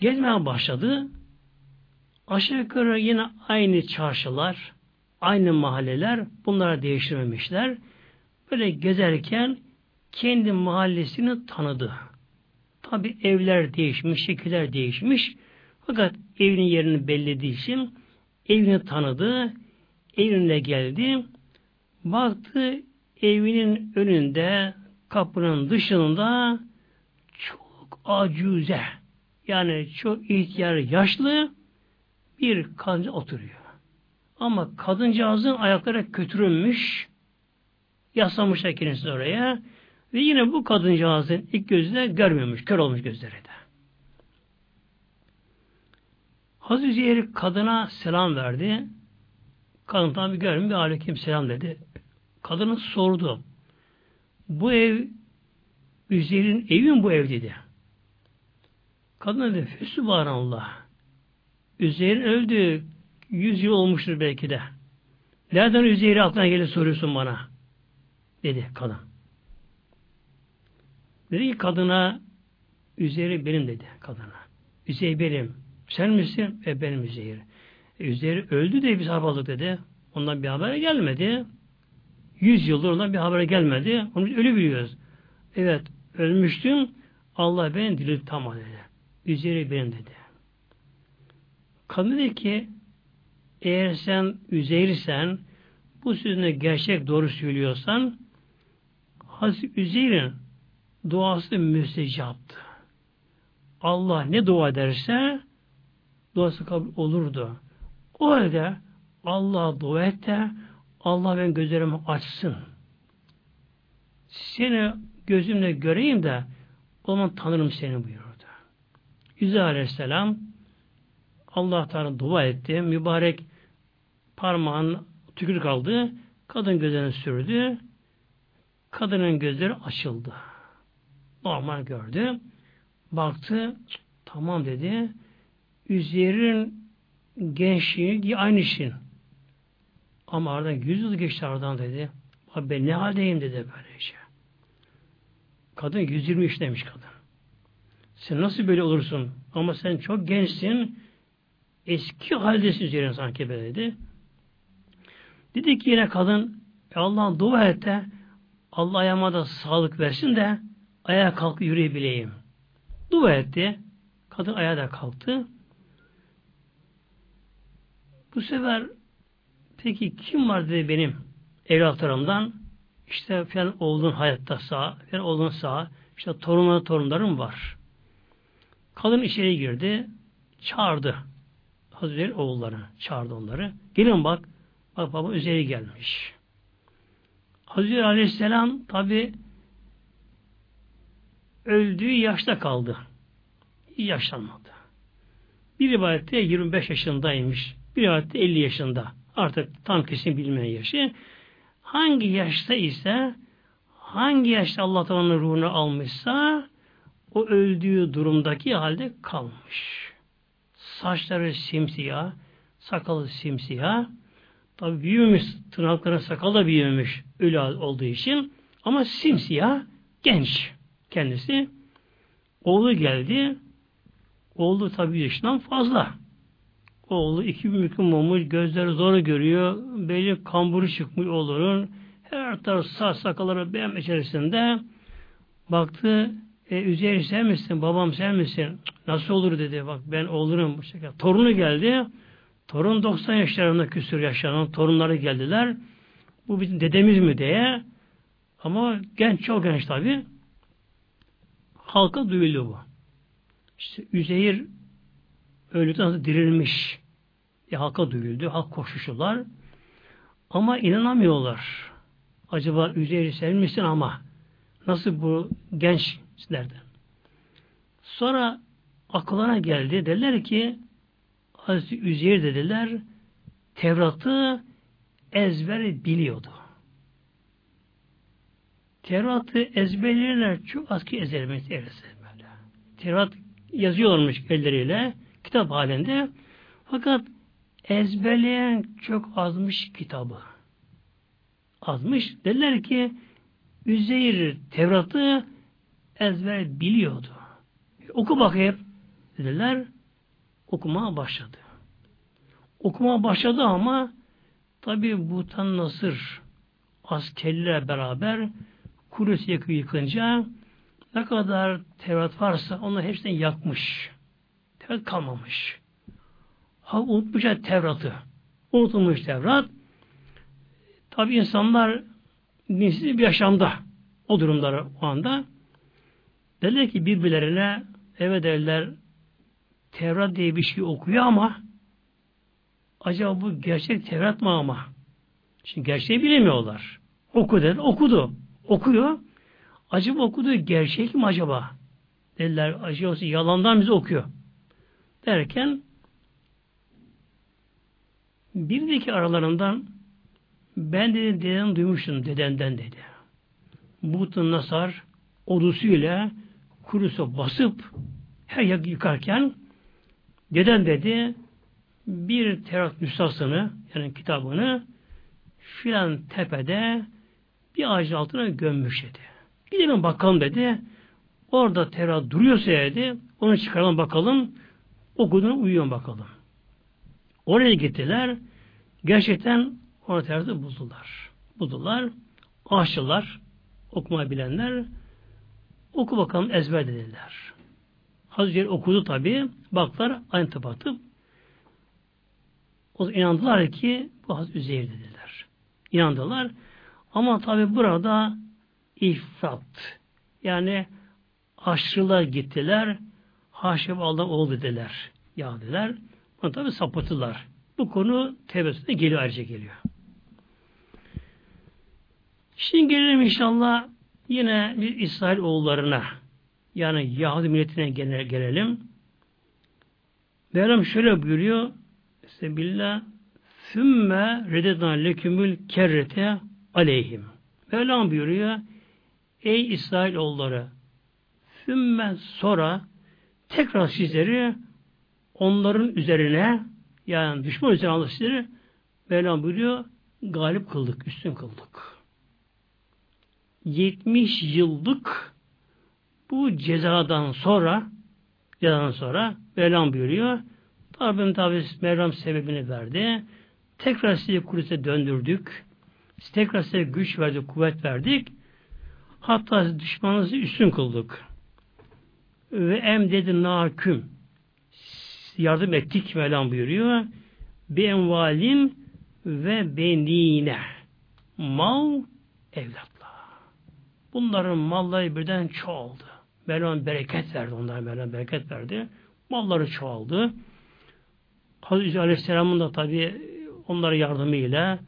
Gezmeye başladı. Aşağı yukarı yine aynı çarşılar, aynı mahalleler bunlara değiştirmemişler. Böyle gezerken kendi mahallesini tanıdı. Tabi evler değişmiş, şekiller değişmiş. Fakat evinin yerini bellediği için evini tanıdı, evine geldi. Baktı evinin önünde, kapının dışında çok acüze, yani çok ihtiyar, yaşlı bir kadın oturuyor. Ama kadıncağızın ayakları kötürülmüş, yaslamışlar kendisi oraya ve yine bu kadıncağızın ilk gözüne görmüyormuş, kör olmuş gözleri de. Hazreti Zehir kadına selam verdi. Kadın görmüyor, bir aleyküm selam dedi. Kadını sordu. Bu ev Üzeyir'in evi mi bu ev dedi. Kadın dedi, Sübhanallah. Üzeyir öldü. Yüz yıl olmuştur belki de. Nereden Üzeyir'i aklına gelir soruyorsun bana? Dedi kadın. Dedi ki kadına Üzeyir benim dedi kadına. Üzeyir benim. Sen misin? E benim Üzeyir. E, Üzeyir öldü de biz haberlik dedi. Ondan bir haber gelmedi. Yüz yıldır ondan bir haber gelmedi. Onu ölü biliyoruz. Evet ölmüştüm. Allah beni diriltti tamam dedi. Üzeyir benim dedi. Kadın dedi ki eğer sen Üzeyir'sen bu sözünü gerçek doğru söylüyorsan Hazreti Üzeyr'in duası müstecaptı. Allah ne dua ederse duası kabul olurdu. O halde Allah dua et de Allah ben gözlerimi açsın. Seni gözümle göreyim de o zaman tanırım seni buyurdu. Yüze Aleyhisselam Allah Teala dua etti. Mübarek parmağın tükür kaldı. Kadın gözlerini sürdü. Kadının gözleri açıldı. Normal gördü. Baktı. Tamam dedi. Üzerin gençliği aynı işin. Ama aradan yüz yıl geçti aradan dedi. Abi ben ne haldeyim dedi böylece. Kadın 120 demiş kadın. Sen nasıl böyle olursun? Ama sen çok gençsin eski haldesin üzerine sanki böyle dedi. Dedi ki yine kadın Allah'ın dua et de Allah ayağıma da sağlık versin de ayağa kalk yürüyebileyim. Dua etti. Kadın ayağa da kalktı. Bu sefer peki kim var dedi benim evlatlarımdan? İşte falan oğlun hayatta sağ, falan oğlun sağ, işte torunları torunlarım var. Kadın içeri girdi, çağırdı. Hazreti oğulları çağırdı onları. Gelin bak. Bak baba üzeri gelmiş. Hazreti Aleyhisselam tabi öldüğü yaşta kaldı. Yaşlanmadı. Bir rivayette 25 yaşındaymış. Bir rivayette 50 yaşında. Artık tam kesin bilmeyen yaşı. Hangi yaşta ise hangi yaşta Allah Teala'nın ruhunu almışsa o öldüğü durumdaki halde kalmış. Saçları simsiyah, sakalı simsiyah. Tabi büyümüş, tırnakları sakalı da büyümüş ölü olduğu için. Ama simsiyah, genç kendisi. Oğlu geldi. Oğlu tabi yaşından fazla. Oğlu iki mümkün olmuş, gözleri zor görüyor, belli kamburu çıkmış oğlunun. Her taraf sağ sakaları beğenme içerisinde. Baktı, e, Üzeyir sen misin, babam sen misin? Nasıl olur dedi, bak ben olurum bu şekilde. Torunu geldi, torun 90 yaşlarında küsur yaşlanan torunları geldiler. Bu bizim dedemiz mi diye. Ama genç, çok genç tabi. Halka duyuldu bu. İşte Üzeyir öldükten sonra dirilmiş. E, halka duyuldu, halk koşuşular. Ama inanamıyorlar. Acaba Üzeyir sen misin ama nasıl bu genç derdi. Sonra akıllarına geldi. Dediler ki Hazreti Üzeyir dediler Tevrat'ı ezber biliyordu. Tevrat'ı ezberleyenler çok az ki ezberlemeyi böyle. Tevrat yazıyormuş elleriyle kitap halinde. Fakat ezberleyen çok azmış kitabı. Azmış. Dediler ki Üzeyir Tevrat'ı ezber biliyordu. Oku bakayım dediler. Okumaya başladı. Okumaya başladı ama tabi Butan Nasır askerlerle beraber Kurus yıkınca ne kadar Tevrat varsa onu hepsini yakmış. Tevrat kalmamış. Ha unutmuşlar Tevrat'ı. Unutulmuş Tevrat. Tabi insanlar dinsiz bir yaşamda o durumları o anda Derler ki birbirlerine evet derler Tevrat diye bir şey okuyor ama acaba bu gerçek Tevrat mı ama? Şimdi gerçeği bilemiyorlar. Oku dedi, okudu. Okuyor. Acaba okuduğu gerçek mi acaba? Dediler, acaba yalandan bizi okuyor. Derken bir de ki aralarından ben dedi deden duymuştum dedenden dedi. Butun Nasar ordusuyla kurusu basıp her yer yıkarken deden dedi bir terak nüshasını yani kitabını filan tepede bir ağacın altına gömmüş dedi. Gidelim bakalım dedi. Orada Tevrat duruyorsa dedi, onu çıkaralım bakalım, okuduğunu uyuyor bakalım. Oraya gittiler, gerçekten orada buldular. Buldular, aşçılar, okuma bilenler, Oku bakalım ezber dediler. Hazreti okudu tabi. Baklar aynı tıpatıp o inandılar ki bu Hazreti Üzeyir dediler. İnandılar. Ama tabi burada ifrat yani aşırılar gittiler. Haşa Allah ol dediler. Ya dediler. Bunu tabi sapıttılar. Bu konu tevbesinde geliyor ayrıca geliyor. Şimdi gelelim inşallah Yine bir İsrail oğullarına yani Yahudi milletine gelelim. Mevlam şöyle buyuruyor Sebillah Sümme rededna lekümül kerrete aleyhim. Mevlam buyuruyor Ey İsrail oğulları Sümme sonra tekrar sizleri onların üzerine yani düşman üzerine Allah sizleri Mevlam buyuruyor galip kıldık, üstün kıldık. 70 yıllık bu cezadan sonra cezadan sonra Mevlam buyuruyor. Rabbim tabi Mevlam sebebini verdi. Tekrar sizi Kudüs'e döndürdük. Tekrar size güç verdik, kuvvet verdik. Hatta düşmanınızı üstün kıldık. Ve em dedi naküm. Yardım ettik Mevlam buyuruyor. Bir envalin ve benine. Mal, evlat. Bunların malları birden çoğaldı. Mevlam bereket verdi onlara Mevlam bereket verdi. Malları çoğaldı. Hazreti Aleyhisselam'ın da tabi onlara yardımıyla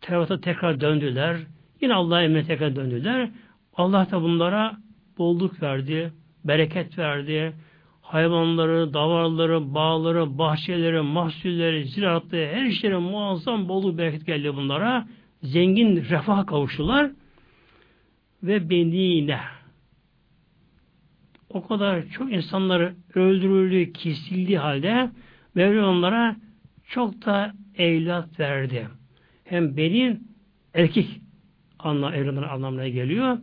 Tevrat'a tekrar döndüler. Yine Allah'a emrine tekrar döndüler. Allah da bunlara bolluk verdi, bereket verdi. Hayvanları, davarları, bağları, bahçeleri, mahsulleri, ziraatları, her şeyin muazzam bolluk bereket geldi bunlara. Zengin refah kavuştular. ve benine o kadar çok insanları öldürüldüğü, kesildiği halde Mevla onlara çok da evlat verdi. Hem benim erkek anla, evlatların anlamına geliyor.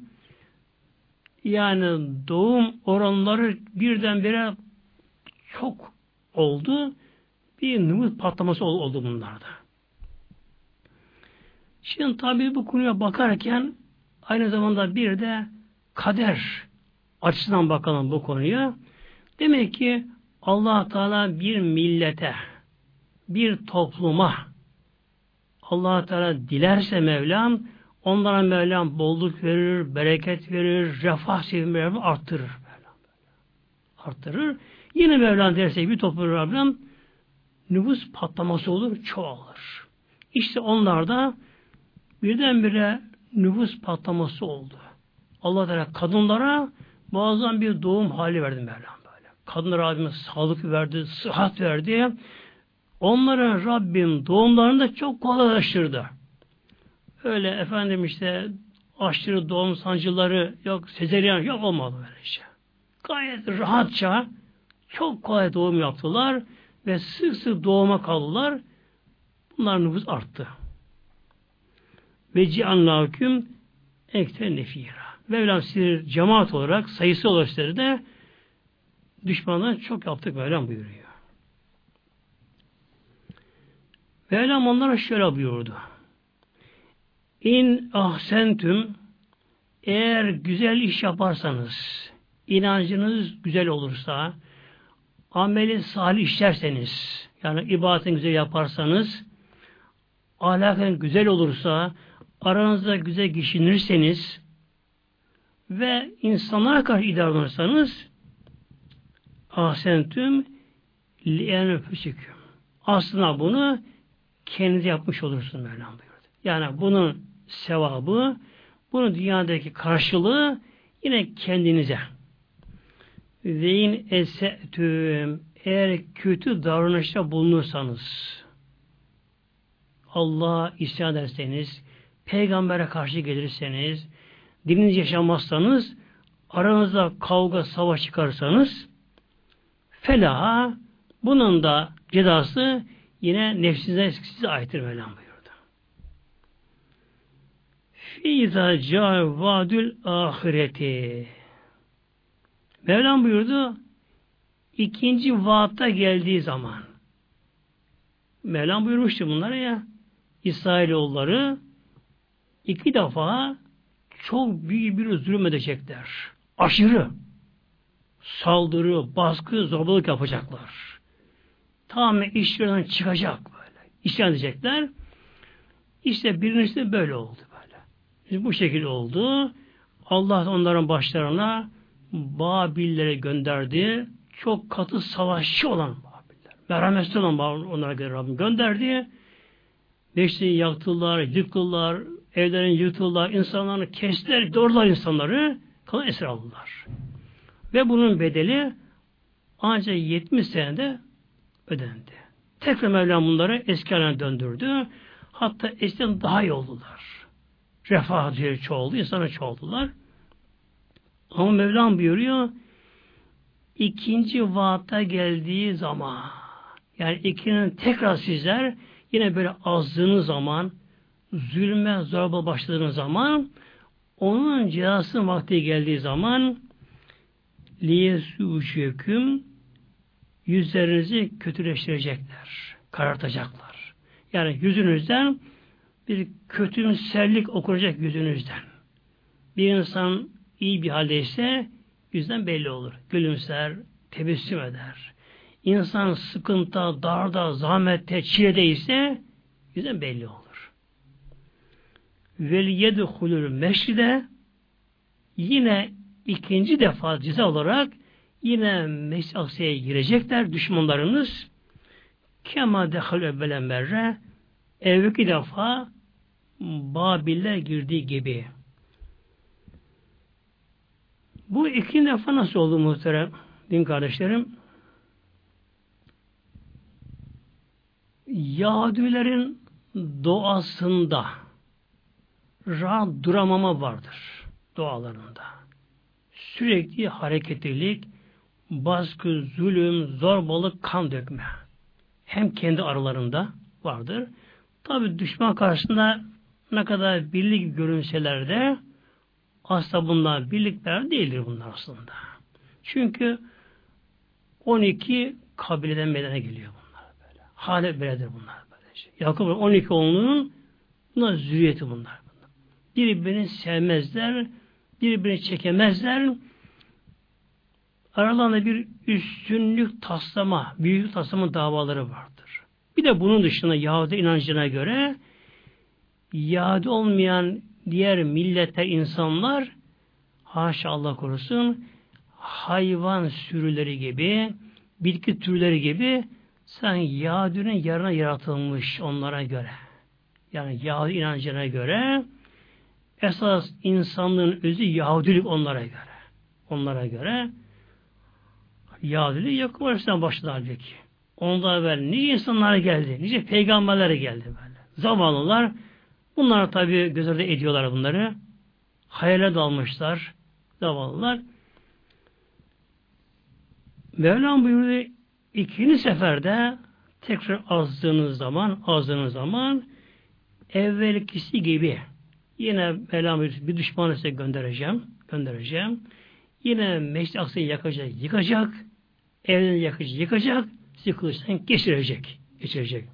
Yani doğum oranları birdenbire çok oldu. Bir nüfus patlaması oldu bunlarda. Şimdi tabi bu konuya bakarken aynı zamanda bir de kader açısından bakalım bu konuya. Demek ki allah Teala bir millete, bir topluma allah Teala dilerse Mevlam onlara Mevlam bolluk verir, bereket verir, refah sevimlerini arttırır. Arttırır. Yine Mevlam derse bir toplum Rabbim nüfus patlaması olur, çoğalır. İşte onlarda birdenbire nüfus patlaması oldu. Allah Teala kadınlara bazen bir doğum hali verdi Mevlam böyle. Kadınlara Rabbimiz sağlık verdi, sıhhat verdi. Onlara Rabbim doğumlarını da çok kolaylaştırdı. Öyle efendim işte aşırı doğum sancıları yok, sezeryan yok olmadı böyle şey. Gayet rahatça çok kolay doğum yaptılar ve sık sık doğuma kaldılar. Bunlar nüfus arttı. Ve ci'annâküm ekte nefira. Mevlam sizi cemaat olarak sayısı olarak de düşmanlar çok yaptık Mevlam buyuruyor. Mevlam onlara şöyle buyurdu. İn ahsentüm eğer güzel iş yaparsanız, inancınız güzel olursa, ameli salih işlerseniz, yani ibadetini güzel yaparsanız, ahlakın güzel olursa, aranızda güzel geçinirseniz ve insanlara karşı idare ahsentüm li'enfüsüküm. Aslında bunu kendinize yapmış olursun Mevlam buyurdu. Yani bunun sevabı, bunun dünyadaki karşılığı yine kendinize. Ve in esetüm eğer kötü davranışta bulunursanız Allah'a isyan ederseniz, peygambere karşı gelirseniz, dininiz yaşamazsanız, aranızda kavga, savaş çıkarsanız, felaha, bunun da cezası yine nefsinize size aittir Mevlam buyurdu. Fîzâ câ vâdül ahireti. Mevlam buyurdu, ikinci vaatta geldiği zaman, Mevlam buyurmuştu bunlara ya, İsrailoğulları iki defa çok büyük bir zulüm edecekler. Aşırı saldırı, baskı, zorbalık yapacaklar. Tamamen işlerinden çıkacak böyle. Edecekler. İşte birincisi böyle oldu bu şekilde oldu. Allah onların başlarına Babillere gönderdi. Çok katı savaşçı olan Babiller. Merhametli olan onlara göre Rabbim gönderdi. Beşliği yaktılar, yıktılar, evlerini yıktılar, insanları kestiler, doğrular insanları, kalan esir aldılar. Ve bunun bedeli ancak 70 senede ödendi. Tekrar Mevlam bunları eski haline döndürdü. Hatta eskiden daha iyi oldular. Refah diye çoğaldı, insana çoğaldılar. Ama Mevlam buyuruyor, ikinci vaatta geldiği zaman, yani ikinin tekrar sizler yine böyle azdığınız zaman, zulme, zorba başladığınız zaman, onun cezası vakti geldiği zaman liyesûşeküm yüzlerinizi kötüleştirecekler. Karartacaklar. Yani yüzünüzden bir kötümserlik okunacak yüzünüzden. Bir insan iyi bir haldeyse yüzden belli olur. Gülümser, tebessüm eder. İnsan sıkıntı, darda, zahmette, çiledeyse yüzden belli olur. Vel yedhulul meşride yine ikinci defa ceza olarak yine Mescid girecekler düşmanlarınız. Kema dehal evvele merre evvelki defa Babiller girdiği gibi. Bu iki defa nasıl oldu muhterem din kardeşlerim? Yahudilerin doğasında rahat duramama vardır. doğalarında. Sürekli hareketlilik, baskı, zulüm, zorbalık, kan dökme. Hem kendi aralarında vardır. Tabi düşman karşısında ne kadar birlik görünseler de aslında bunlar birlikler değildir bunlar aslında. Çünkü 12 kabileden meydana geliyor bunlar böyle. Hale beredir bunlar böylece. Yakup 12 oğlunun bunlar zürriyeti bunlar. Birbirini sevmezler, birbirini çekemezler. Aralarında bir üstünlük taslama, büyük taslama davaları vardır. Bir de bunun dışında Yahudi inancına göre Yahudi olmayan diğer milletler, insanlar haşa Allah korusun hayvan sürüleri gibi, bitki türleri gibi sen Yahudi'nin yarına yaratılmış onlara göre. Yani Yahudi inancına göre esas insanlığın özü Yahudilik onlara göre. Onlara göre Yahudilik Yakup Aleyhisselam başladı halbuki. Ondan evvel nice insanlar geldi, nice peygamberler geldi böyle. Zamanlılar bunlar tabi göz önünde ediyorlar bunları. Hayale dalmışlar zavallılar. Mevlam buyurdu ikinci seferde tekrar azdığınız zaman azdığınız zaman evvelkisi gibi yine Mevlam bir düşmanı size göndereceğim göndereceğim. Yine Meşri Aksa'yı yakacak, yıkacak. Evini yakacak, yıkacak. Sizi kılıçtan geçirecek. Geçirecek.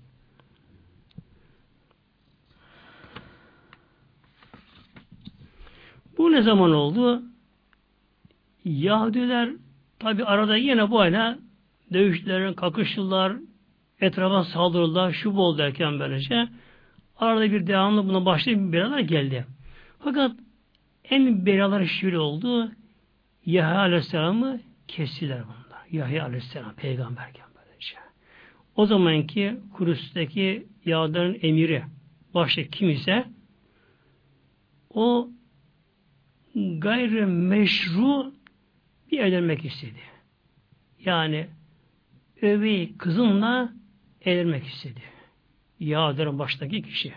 Bu ne zaman oldu? Yahudiler tabi arada yine bu ayna dövüşlerin, kakışırlar, etrafa saldırırlar, şu bol derken böylece arada bir devamlı buna başlayıp belalar geldi. Fakat en belaları şöyle oldu. Yahya Aleyhisselam'ı kestiler bunlar. Yahya Aleyhisselam peygamberken böylece. O zamanki Kudüs'teki Yahudilerin emiri başta kim ise o gayrı meşru bir evlenmek istedi. Yani övey kızınla evlenmek istedi. Yahudilerin baştaki kişi,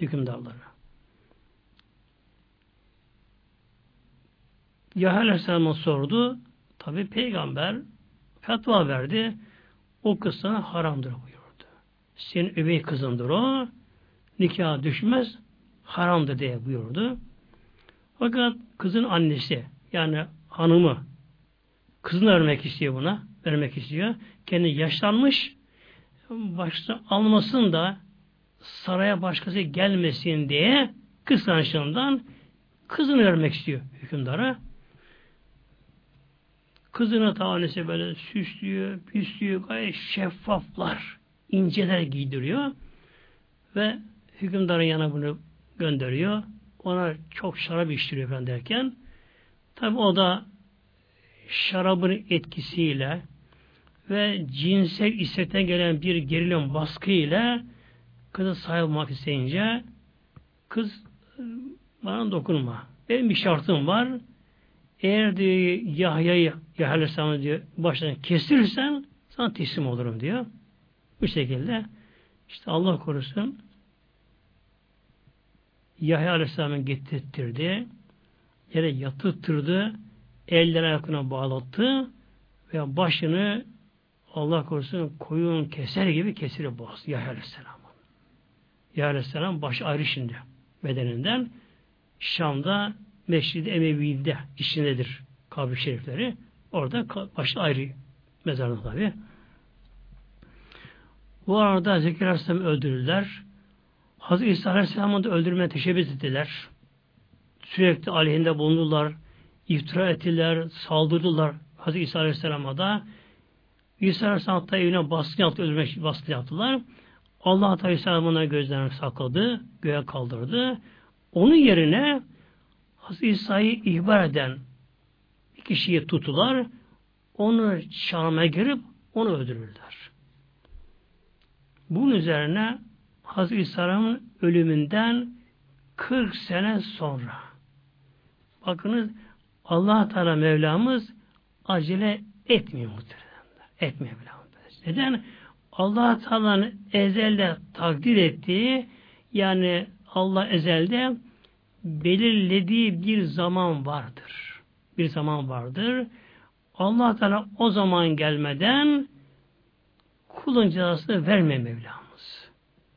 hükümdarları. Yahya Aleyhisselam'a sordu. Tabi peygamber fetva verdi. O kız sana haramdır buyurdu. Senin üvey kızındır o. Nikah düşmez. Haramdır diye buyurdu. Fakat kızın annesi yani hanımı kızını vermek istiyor buna. Vermek istiyor. Kendi yaşlanmış başta almasın da saraya başkası gelmesin diye kıskançlığından kızını vermek istiyor hükümdara. Kızını tanesi böyle süslüyor, püslüyor, gayet şeffaflar, inceler giydiriyor. Ve hükümdarın yanına bunu gönderiyor. Ona çok şarap içtiriyor falan derken tabi o da şarabın etkisiyle ve cinsel istekten gelen bir gerilim baskı ile kızı sayılmak isteyince kız bana dokunma. Benim bir şartım var. Eğer diyor Yahya'yı Yahya Aleyhisselam'ı diyor baştan kestirirsen sana teslim olurum diyor. Bu şekilde işte Allah korusun Yahya Aleyhisselam'ı getirtirdi. Yere yatırttırdı. Elleri ayaklarına bağlattı ve başını Allah korusun koyun keser gibi kesiri boğaz Yahya Aleyhisselam. Yahya Aleyhisselam baş ayrı şimdi bedeninden Şam'da Mescid-i Emevi'de içindedir kabri şerifleri. Orada başı ayrı mezarlık tabi. Bu arada Zekeriya Aleyhisselam'ı öldürürler. Hazreti İsa Aleyhisselam'ı da öldürmeye teşebbüs ettiler. Sürekli aleyhinde bulundular. iftira ettiler, saldırdılar Hazreti İsa Aleyhisselam'a da. İsa Aleyhisselam da evine baskı yaptı, öldürmek baskı yaptılar. Allah Teala İsa'nın gözlerini sakladı, göğe kaldırdı. Onun yerine Hazreti İsa'yı ihbar eden bir kişiyi tutular, onu çağırmaya girip onu öldürürler. Bunun üzerine Hazreti İsa'nın ölümünden 40 sene sonra bakınız Allah Teala Mevlamız acele etmiyor muhtemelen. Etmiyor Mevlamız. Neden? Allah Teala'nın ezelde takdir ettiği yani Allah ezelde belirlediği bir zaman vardır. Bir zaman vardır. Allah Teala o zaman gelmeden kulun cezasını verme Mevlamız.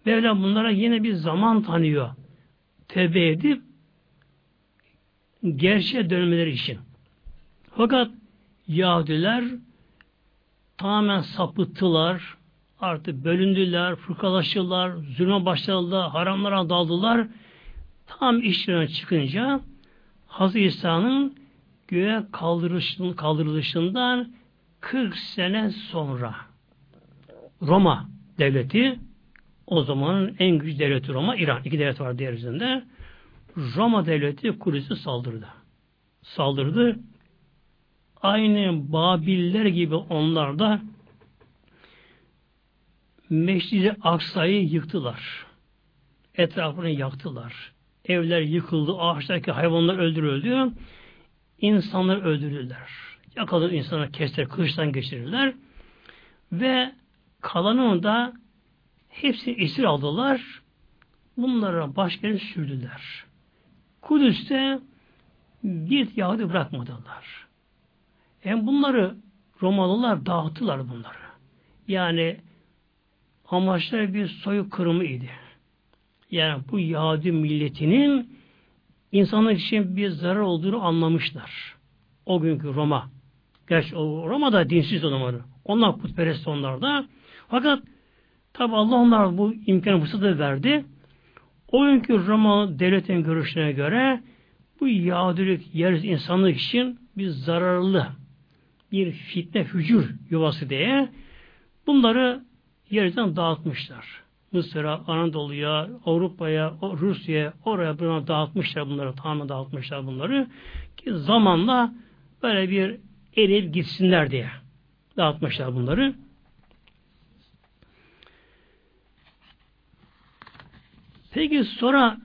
Mevlam bunlara yine bir zaman tanıyor. Tevbe edip gerçeğe dönmeleri için. Fakat Yahudiler tamamen sapıttılar, artık bölündüler, fırkalaştılar, zulme başladılar, haramlara daldılar. Tam işlerine çıkınca Hazreti İsa'nın göğe kaldırılışından 40 sene sonra Roma devleti o zamanın en güçlü devleti Roma, İran. iki devlet var diğer yüzünde. Roma devleti Kudüs'ü saldırdı. Saldırdı. Aynı Babiller gibi onlar da Meşridi Aksa'yı yıktılar. Etrafını yaktılar. Evler yıkıldı, ağaçtaki hayvanlar öldürüldü. İnsanlar öldürüldüler. Yakalı insanlar kestiler, kılıçtan geçirirler. Ve kalanını da hepsi esir aldılar. Bunlara başkent sürdüler. Kudüs'te bir Yahudi bırakmadılar. Hem bunları Romalılar dağıttılar bunları. Yani amaçları bir soyu kırımı idi. Yani bu Yahudi milletinin insanlar için bir zarar olduğunu anlamışlar. O günkü Roma. Gerçi o Roma da dinsiz onları. Onlar putperest onlar da. Fakat tabi Allah onlar bu imkanı fırsatı verdi. O günkü Roma devletin görüşüne göre bu Yahudilik yer insanlık için bir zararlı bir fitne hücur yuvası diye bunları yerden dağıtmışlar. Mısır'a, Anadolu'ya, Avrupa'ya, Rusya'ya, oraya buna dağıtmışlar bunları, tamamen dağıtmışlar bunları. Ki zamanla böyle bir eriyip gitsinler diye dağıtmışlar bunları. Peki sonra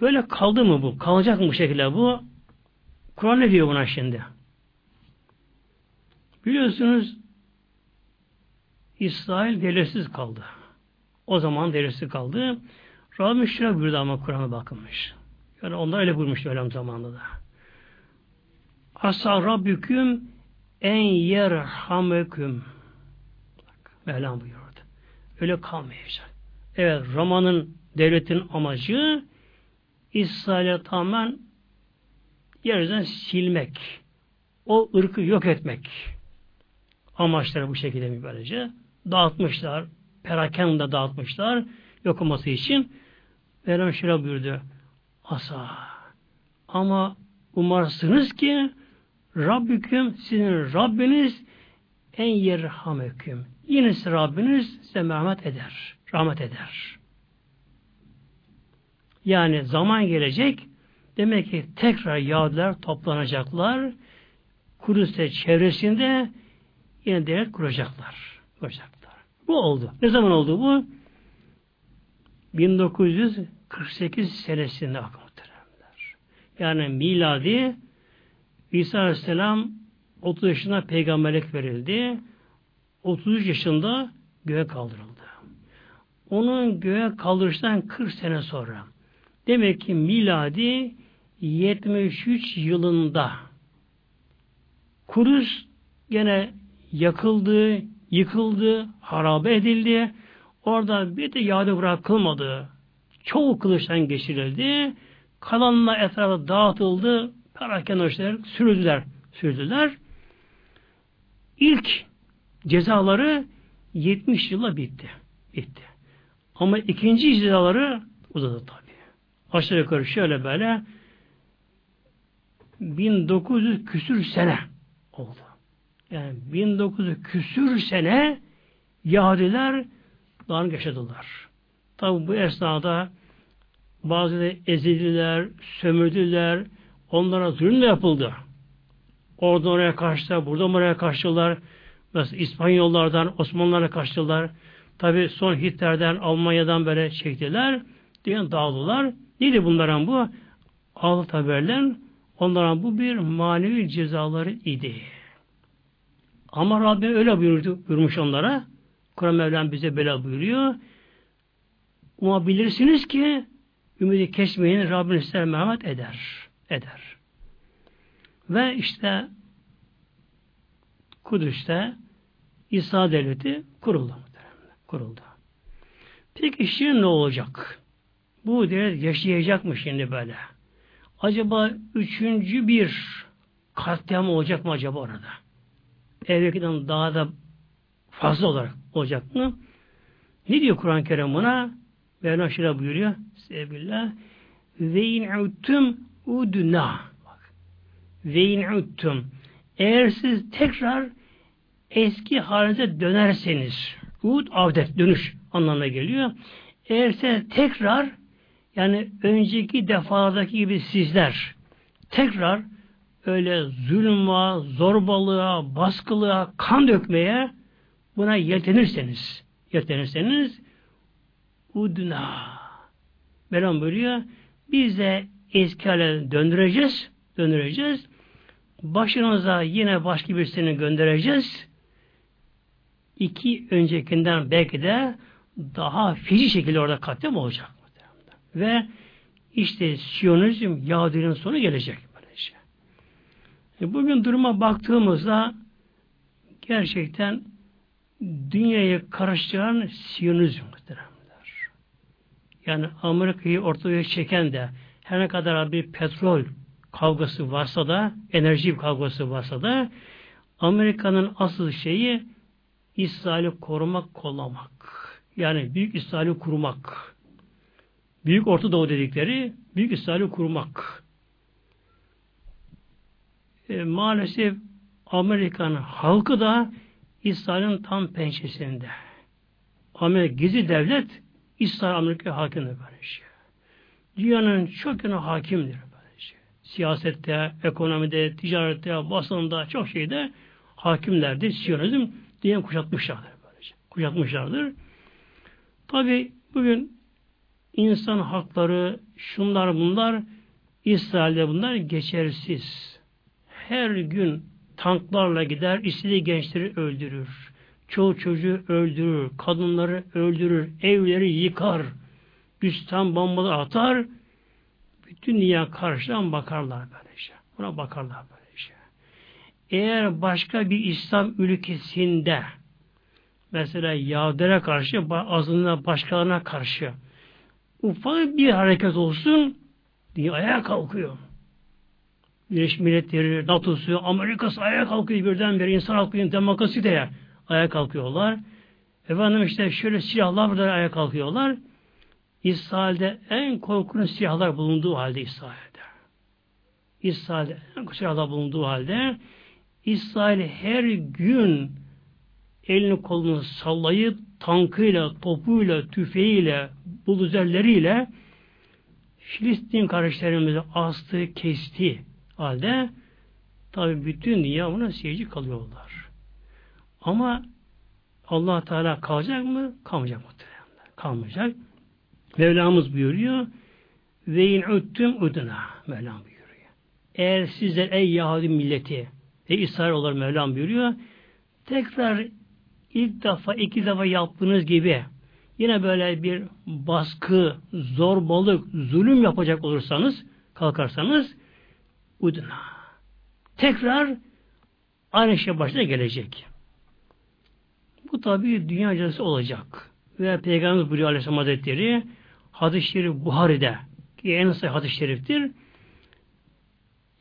böyle kaldı mı bu? Kalacak mı bu şekilde bu? Kur'an ne diyor buna şimdi? Biliyorsunuz İsrail devletsiz kaldı. O zaman devletsiz kaldı. Rabbim şuna buyurdu ama Kur'an'a bakılmış. Yani onlar öyle buyurmuş öyle zamanında da. Asa Rabbüküm en yerhameküm. Mevlam buyurdu. Öyle kalmayacak. Evet Roma'nın devletin amacı İsrail'e tamamen yerden silmek. O ırkı yok etmek. Amaçları bu şekilde mi böylece? Dağıtmışlar. Perakende dağıtmışlar. Yok olması için. Mevlam şöyle buyurdu. Asa. Ama umarsınız ki Rabbüküm sizin Rabbiniz en yerhameküm. Yine Rabbiniz size merhamet eder. Rahmet eder. Yani zaman gelecek demek ki tekrar Yahudiler toplanacaklar. Kudüs'te çevresinde yine devlet kuracaklar. Kuracaklar. Bu oldu. Ne zaman oldu bu? 1948 senesinde muhteremler. Yani miladi İsa Aleyhisselam 30 yaşında peygamberlik verildi. 33 yaşında göğe kaldırıldı. Onun göğe kaldırıştan 40 sene sonra demek ki miladi 73 yılında Kudüs gene yakıldı, yıkıldı, harabe edildi. Orada bir de yağda bırakılmadı. Çoğu kılıçtan geçirildi. Kalanla etrafa dağıtıldı. Perakende sürüldüler. Sürdüler. İlk cezaları 70 yıla bitti. Bitti. Ama ikinci cezaları uzadı tabi. Aşağı yukarı şöyle böyle 1900 küsür sene oldu. Yani 1900 küsür sene Yahudiler dağınık yaşadılar. Tabi bu esnada bazı ezildiler, sömürdüler, onlara zulüm de yapıldı. Oradan oraya kaçtılar, buradan oraya kaçtılar. Mesela İspanyollardan, Osmanlılara kaçtılar. Tabi son Hitler'den, Almanya'dan böyle çektiler. Diye dağıldılar. Neydi bunların bu? Ağlı haberler. Onların bu bir manevi cezaları idi. Ama Rabbim öyle buyurdu, buyurmuş onlara. Kur'an Mevlam bize böyle buyuruyor. Umabilirsiniz ki ümidi kesmeyin Rabbin ister merhamet eder. Eder. Ve işte Kudüs'te İsa Devleti kuruldu. Kuruldu. Peki şimdi ne olacak? Bu devlet yaşayacak mı şimdi böyle? Acaba üçüncü bir katliam olacak mı acaba orada? Evvelkiden daha da fazla olarak olacak mı? Ne diyor Kur'an-ı Kerim buna? Mevla şöyle buyuruyor. Sevgililer. Ve in uttum udna. Ve in uttum. Eğer siz tekrar eski halinize dönerseniz ud avdet dönüş anlamına geliyor. Eğer siz tekrar yani önceki defalardaki gibi sizler tekrar öyle zulma, zorbalığa, baskılığa, kan dökmeye buna yeltenirseniz, yeltenirseniz udna. Mevlam buyuruyor. Biz de eski hale döndüreceğiz, döndüreceğiz. Başınıza yine başka birisini göndereceğiz. İki öncekinden belki de daha feci şekilde orada katliam olacak. Ve işte Siyonizm Yahudilerin sonu gelecek. Böylece. E bugün duruma baktığımızda gerçekten dünyayı karıştıran Siyonizm muhtemelenler. Yani Amerika'yı ortaya çeken de her ne kadar bir petrol kavgası varsa da, enerji kavgası varsa da Amerika'nın asıl şeyi İsrail'i korumak, kollamak. Yani Büyük İsrail'i kurmak. Büyük Orta Doğu dedikleri Büyük İsrail'i kurmak. E, maalesef Amerika'nın halkı da İsrail'in tam pençesinde. Amerika gizli devlet İsrail Amerika hakimdir böylece. Dünyanın çok yönü hakimdir böylece. Siyasette, ekonomide, ticarette, basında çok şeyde hakimlerdir. Siyonizm diye kuşatmışlardır böylece. Kuşatmışlardır. Tabi bugün insan hakları, şunlar bunlar İsrail'de bunlar geçersiz. Her gün tanklarla gider, istediği gençleri öldürür. Çoğu çocuğu öldürür, kadınları öldürür, evleri yıkar, üstten bombalar atar. Bütün dünya karşıdan bakarlar böylece. Buna bakarlar. Eğer başka bir İslam ülkesinde mesela Yahudilere karşı, azınlığa başkalarına karşı ufak bir hareket olsun diye ayağa kalkıyor. Birleşmiş Milletleri, NATO'su, Amerika'sı ayağa kalkıyor birdenbire insan halkının demokrasi de ayağa kalkıyorlar. Efendim işte şöyle silahlar burada ayağa kalkıyorlar. İsrail'de en korkunç silahlar bulunduğu halde İsrail'de. İsrail'de en korkunç silahlar bulunduğu halde İsrail her gün elini kolunu sallayıp tankıyla, topuyla, tüfeğiyle, buluzerleriyle Filistin kardeşlerimizi astı, kesti halde tabi bütün dünya buna seyirci kalıyorlar. Ama allah Teala kalacak mı? Kalmayacak muhtemelen. Kalmayacak. Mevlamız buyuruyor ve in üttüm uduna Mevlam buyuruyor. Eğer sizler ey Yahudi milleti ve İsrail olur Mevlam buyuruyor tekrar ilk defa iki defa yaptığınız gibi yine böyle bir baskı, zorbalık, zulüm yapacak olursanız, kalkarsanız udna. Tekrar aynı şey başına gelecek. Bu tabi dünya cezası olacak. Ve Peygamberimiz buyuruyor Aleyhisselam Hazretleri hadis-i şerif Buhari'de ki en sayı hadis-i şeriftir.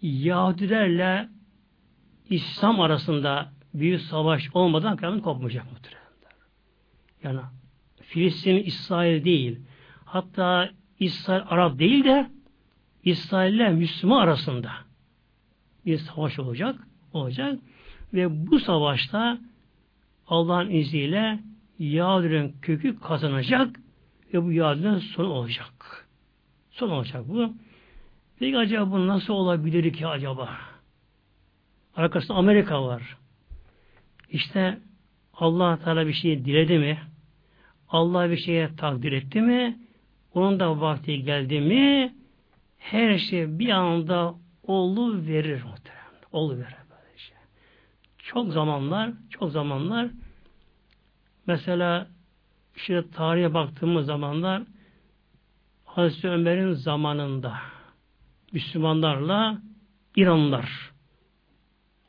Yahudilerle İslam arasında büyük savaş olmadan kıyamet kopmayacak muhtemelen. Yani Filistin İsrail değil. Hatta İsrail Arap değil de İsrail ile Müslüman arasında bir savaş olacak. Olacak. Ve bu savaşta Allah'ın izniyle Yahudilerin kökü kazanacak ve bu Yahudilerin sonu olacak. Son olacak bu. Peki acaba bu nasıl olabilir ki acaba? Arkasında Amerika var. İşte Allah Teala bir şey diledi mi? Allah bir şeye takdir etti mi? Onun da vakti geldi mi? Her şey bir anda olu verir muhtemelen. Olu verir böyle şey. Çok zamanlar, çok zamanlar mesela işte tarihe baktığımız zamanlar Hazreti Ömer'in zamanında Müslümanlarla İranlılar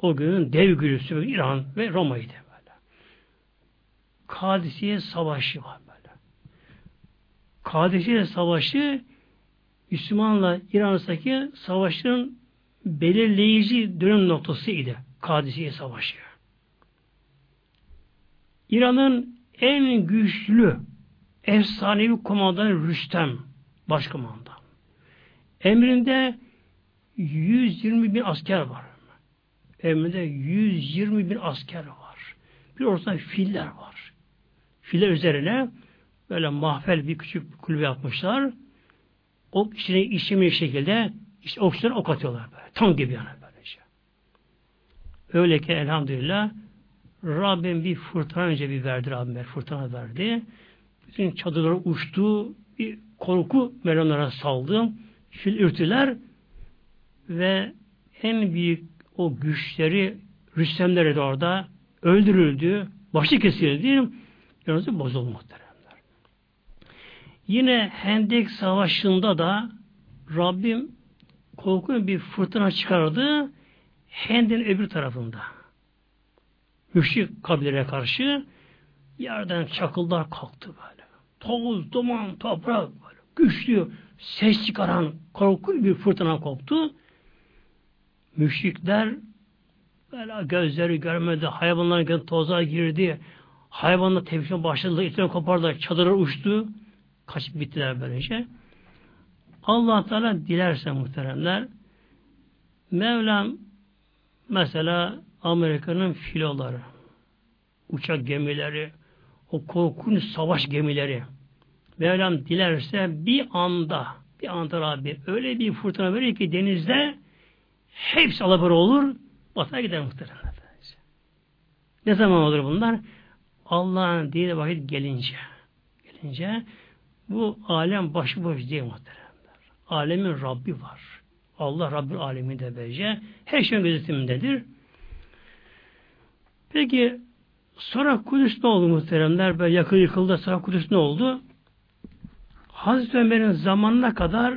o günün dev gülüsü İran ve Roma'ydı böyle. Kadisiye Savaşı var böyle. Kadisiye Savaşı Müslümanla İran arasındaki savaşın belirleyici dönüm noktasıydı. Kadisiye Savaşı. İran'ın en güçlü efsanevi komandanı Rüstem başkomandan. Emrinde 120 bin asker var. Emrinde 120 bin asker var. Bir ortada filler var. Filler üzerine böyle mahfel bir küçük kulübe yapmışlar. O içine işlemi şekilde işte okçulara ok atıyorlar böyle. Tam gibi yani böylece. Öyle ki elhamdülillah Rabbim bir fırtına önce bir verdi Rabbim bir fırtına verdi. Bütün çadırlara uçtu. Bir korku melonlara saldı. Fil ürtüler ve en büyük o güçleri Rüstemleri de orada öldürüldü. Başı kesildi. Yalnız bozuldu muhteremler. Yine Hendek Savaşı'nda da Rabbim korkunç bir fırtına çıkardı. Hendek'in öbür tarafında. Müşrik kabilelere karşı yerden çakıllar kalktı böyle. Toz, duman, toprak böyle. Güçlü, ses çıkaran korkunç bir fırtına koptu. Müşrikler böyle gözleri görmedi. Hayvanların toza girdi. Hayvanla tepkine başladı. İtine kopardı. Çadırlar uçtu. Kaçıp bittiler böylece. Allah Teala dilerse muhteremler Mevlam mesela Amerika'nın filoları uçak gemileri o korkunç savaş gemileri Mevlam dilerse bir anda bir anda Rabbi öyle bir fırtına verir ki denizde hepsi alabor olur bataya gider muhtemelen. Ne zaman olur bunlar? Allah'ın dini vakit gelince. Gelince bu alem başıboş değil muhteremler. Alemin Rabbi var. Allah Rabbi aleminde böylece. Her şeyin gözetimindedir. Peki sonra Kudüs ne oldu muhteremler? Böyle yakın yıkıldı. Sonra Kudüs ne oldu? Hazreti Ömer'in zamanına kadar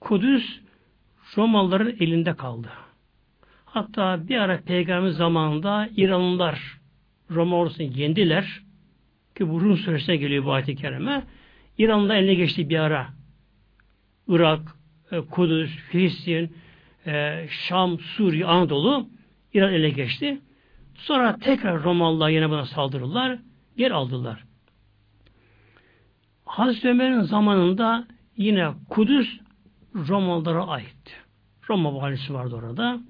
Kudüs Romalıların elinde kaldı. Hatta bir ara peygamber zamanında İranlılar Roma ordusunu yendiler. Ki bu Rum süresine geliyor bu ayet-i kerime. İranlılar eline geçti bir ara. Irak, e, Kudüs, Filistin, e, Şam, Suriye, Anadolu İran ele geçti. Sonra tekrar Romalılar yine buna saldırırlar. Yer aldılar. Hazreti Ömer'in zamanında yine Kudüs Romalılara aitti. Roma valisi vardı orada.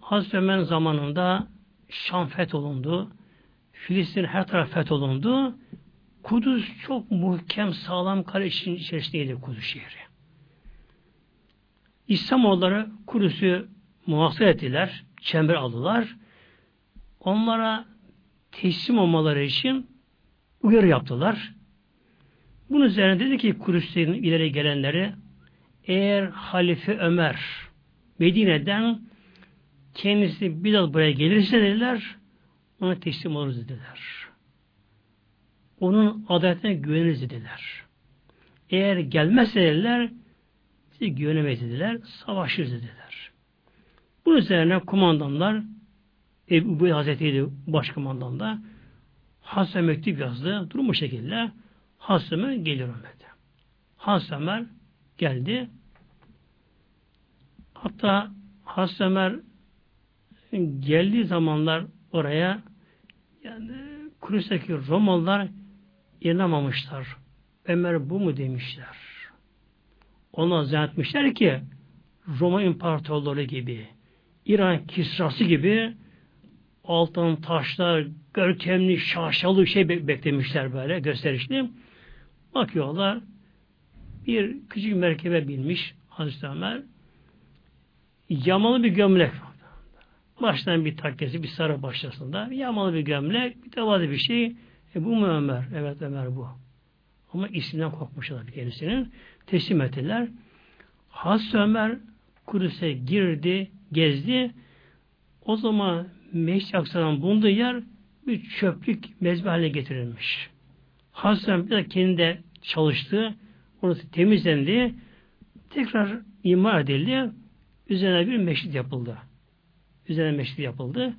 Hazreti Ömer'in zamanında Şam fetholundu. Filistin her taraf fetholundu. Kudüs çok muhkem, sağlam kale içerisindeydi Kudüs şehri. İslamoğulları Kudüs'ü muhasır ettiler, çember aldılar. Onlara teslim olmaları için uyarı yaptılar. Bunun üzerine dedi ki Kudüs'ün ileri gelenleri eğer Halife Ömer Medine'den kendisi biraz buraya gelirse dediler ona teslim oluruz dediler. Onun adaletine güveniriz dediler. Eğer gelmezse dediler sizi güvenemeyiz dediler. Savaşırız dediler. Bunun üzerine kumandanlar Ebu Ubey Hazretleri'ydi başkumandan da Hasan mektup yazdı. Durum bu şekilde. Hasan'ı geliyorum dedi. Hasan Ömer geldi. Hatta Hasan Ömer geldiği zamanlar oraya yani Kudüs'teki Romalılar inanamamışlar. Ömer bu mu demişler. Ona zannetmişler ki Roma İmparatorluğu gibi İran Kisrası gibi altın taşlar, görkemli, şaşalı şey beklemişler böyle gösterişli. Bakıyorlar bir küçük merkebe binmiş Hazreti Ömer yamalı bir gömlek baştan bir takkesi bir sarı başlasında yamalı bir gömlek bir de bir şey e, bu mu Ömer? Evet Ömer bu. Ama isimden korkmuşlar kendisinin. Teslim ettiler. Hazreti Ömer Kudüs'e girdi, gezdi. O zaman Meşri Aksa'nın bulunduğu yer bir çöplük mezbe haline getirilmiş. Hazreti Ömer bir de kendi çalıştı. Orası temizlendi. Tekrar imar edildi. Üzerine bir meşrit yapıldı. Üzerine meşrit yapıldı.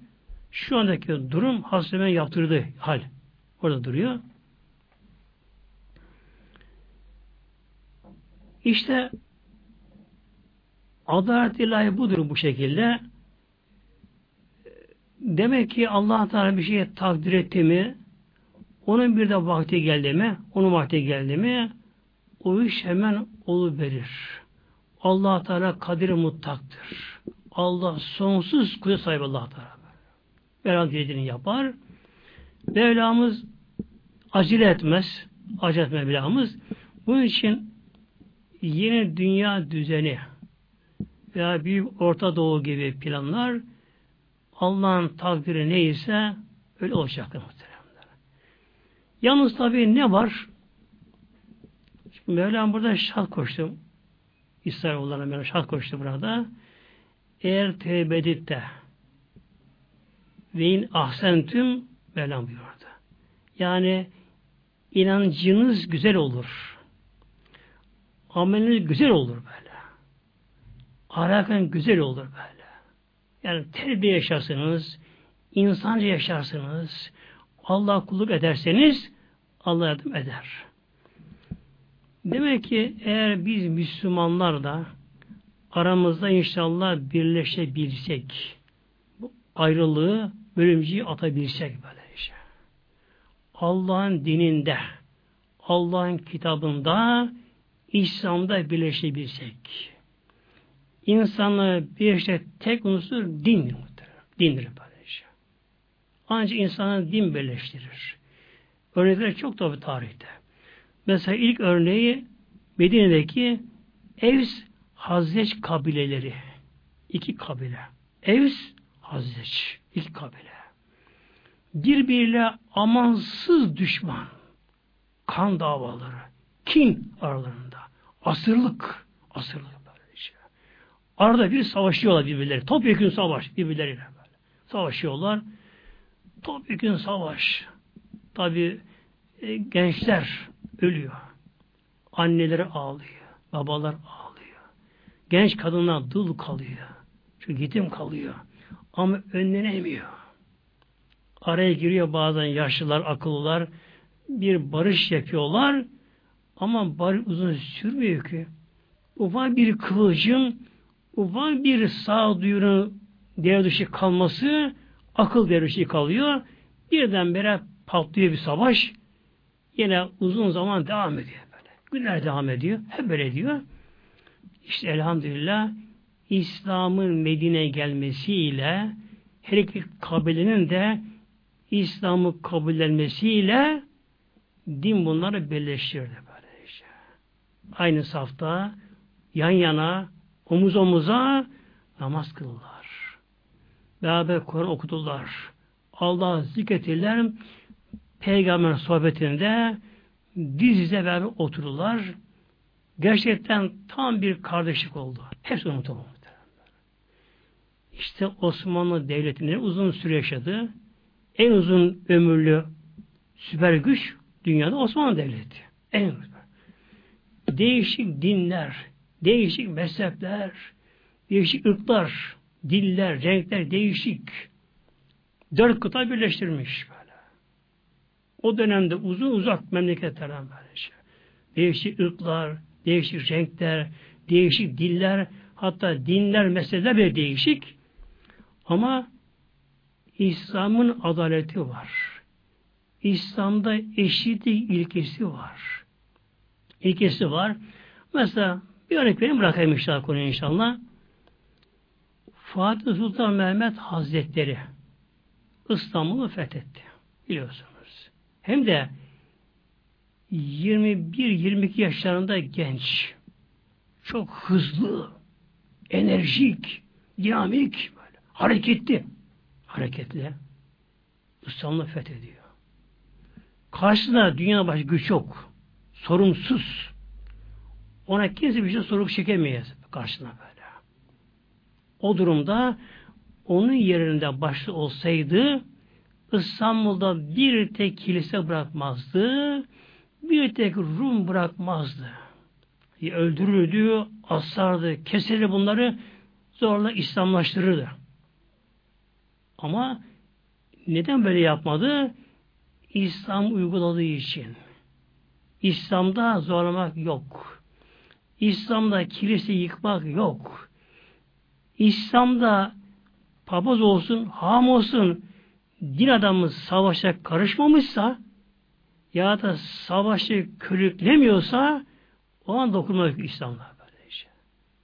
Şu andaki durum Hazreti yaptırdığı hal. Orada duruyor. İşte adalet ilahi budur bu şekilde. Demek ki allah Teala bir şeye takdir etti mi, onun bir de vakti geldi mi, onun vakti geldi mi, o iş hemen verir. allah Teala kadir muttaktır. Allah sonsuz kudret sahibi allah Teala. Mevlam dilediğini yapar. Mevlamız acele etmez. Acele etmez Mevlamız. Bunun için yeni dünya düzeni veya büyük Orta Doğu gibi planlar Allah'ın takdiri neyse öyle olacaktır muhteremler. Yalnız tabi ne var? Mevlam burada şart koştu. İsrailoğullarına Mevlam şart koştu burada. Eğer tevbe ve in ahsentüm Mevlam buyurdu. Yani inancınız güzel olur. Ameliniz güzel olur böyle. Alakan güzel olur böyle. Yani terbiye yaşarsınız, insanca yaşarsınız, Allah kulluk ederseniz Allah yardım eder. Demek ki eğer biz Müslümanlar da aramızda inşallah birleşebilsek, bu ayrılığı, bölümcüyü atabilsek böyle işte. Allah'ın dininde, Allah'ın kitabında, İslam'da birleşebilsek. İnsanı bir işte tek unsur dindir. Dindir böylece. Ancak insanı din birleştirir. Örnekler çok tabi tarihte. Mesela ilk örneği Medine'deki Evs Hazreç kabileleri. iki kabile. Evs Hazreç. iki kabile. Birbiriyle amansız düşman. Kan davaları. Kin aralarında. Asırlık. Asırlık. Arada bir savaşıyorlar birbirleri. Topyekun savaş birbirleriyle böyle. Savaşıyorlar. Topyekun savaş. Tabi e, gençler ölüyor. Anneleri ağlıyor. Babalar ağlıyor. Genç kadınlar dul kalıyor. Çünkü yetim kalıyor. Ama önlenemiyor. Araya giriyor bazen yaşlılar, akıllılar. Bir barış yapıyorlar. Ama barış uzun sürmüyor ki. Ufak bir kıvılcım ufak bir sağduyunun devre dışı kalması akıl devre dışı kalıyor. Birdenbire patlıyor bir savaş. Yine uzun zaman devam ediyor böyle. Günler devam ediyor. Hep böyle diyor. İşte elhamdülillah İslam'ın Medine gelmesiyle her iki kabilenin de İslam'ı kabullenmesiyle din bunları birleştirdi böyle işte. Aynı safta yan yana omuz omuza namaz kıldılar. Beraber Kur'an okudular. Allah zikretirler. Peygamber sohbetinde diz dize beraber otururlar. Gerçekten tam bir kardeşlik oldu. Hepsi unutulmadı. İşte Osmanlı Devleti'nin uzun süre yaşadı. En uzun ömürlü süper güç dünyada Osmanlı Devleti. En uzun. Değişik dinler, değişik mezhepler, değişik ırklar, diller, renkler değişik. Dört kıta birleştirmiş böyle. O dönemde uzun uzak memleketlerden böyle şey. Değişik ırklar, değişik renkler, değişik diller, hatta dinler, meseleler bile değişik. Ama İslam'ın adaleti var. İslam'da eşitlik ilkesi var. İlkesi var. Mesela bir örnek vereyim bırakayım inşallah konuyu inşallah. Fatih Sultan Mehmet Hazretleri İstanbul'u fethetti. Biliyorsunuz. Hem de 21-22 yaşlarında genç. Çok hızlı, enerjik, dinamik, böyle, hareketli. Hareketli. İstanbul'u fethediyor. Karşısında dünya başı güç yok. Sorumsuz. Ona kimse bir şey sorup çekemeyiz karşına böyle. O durumda onun yerinde başlı olsaydı İstanbul'da bir tek kilise bırakmazdı, bir tek Rum bırakmazdı. öldürürdü, asardı, keserdi bunları zorla İslamlaştırırdı. Ama neden böyle yapmadı? İslam uyguladığı için. İslam'da zorlamak yok. İslam'da kilise yıkmak yok. İslam'da papaz olsun, ham olsun, din adamı savaşa karışmamışsa ya da savaşı körüklemiyorsa o an dokunmak İslam'da böylece.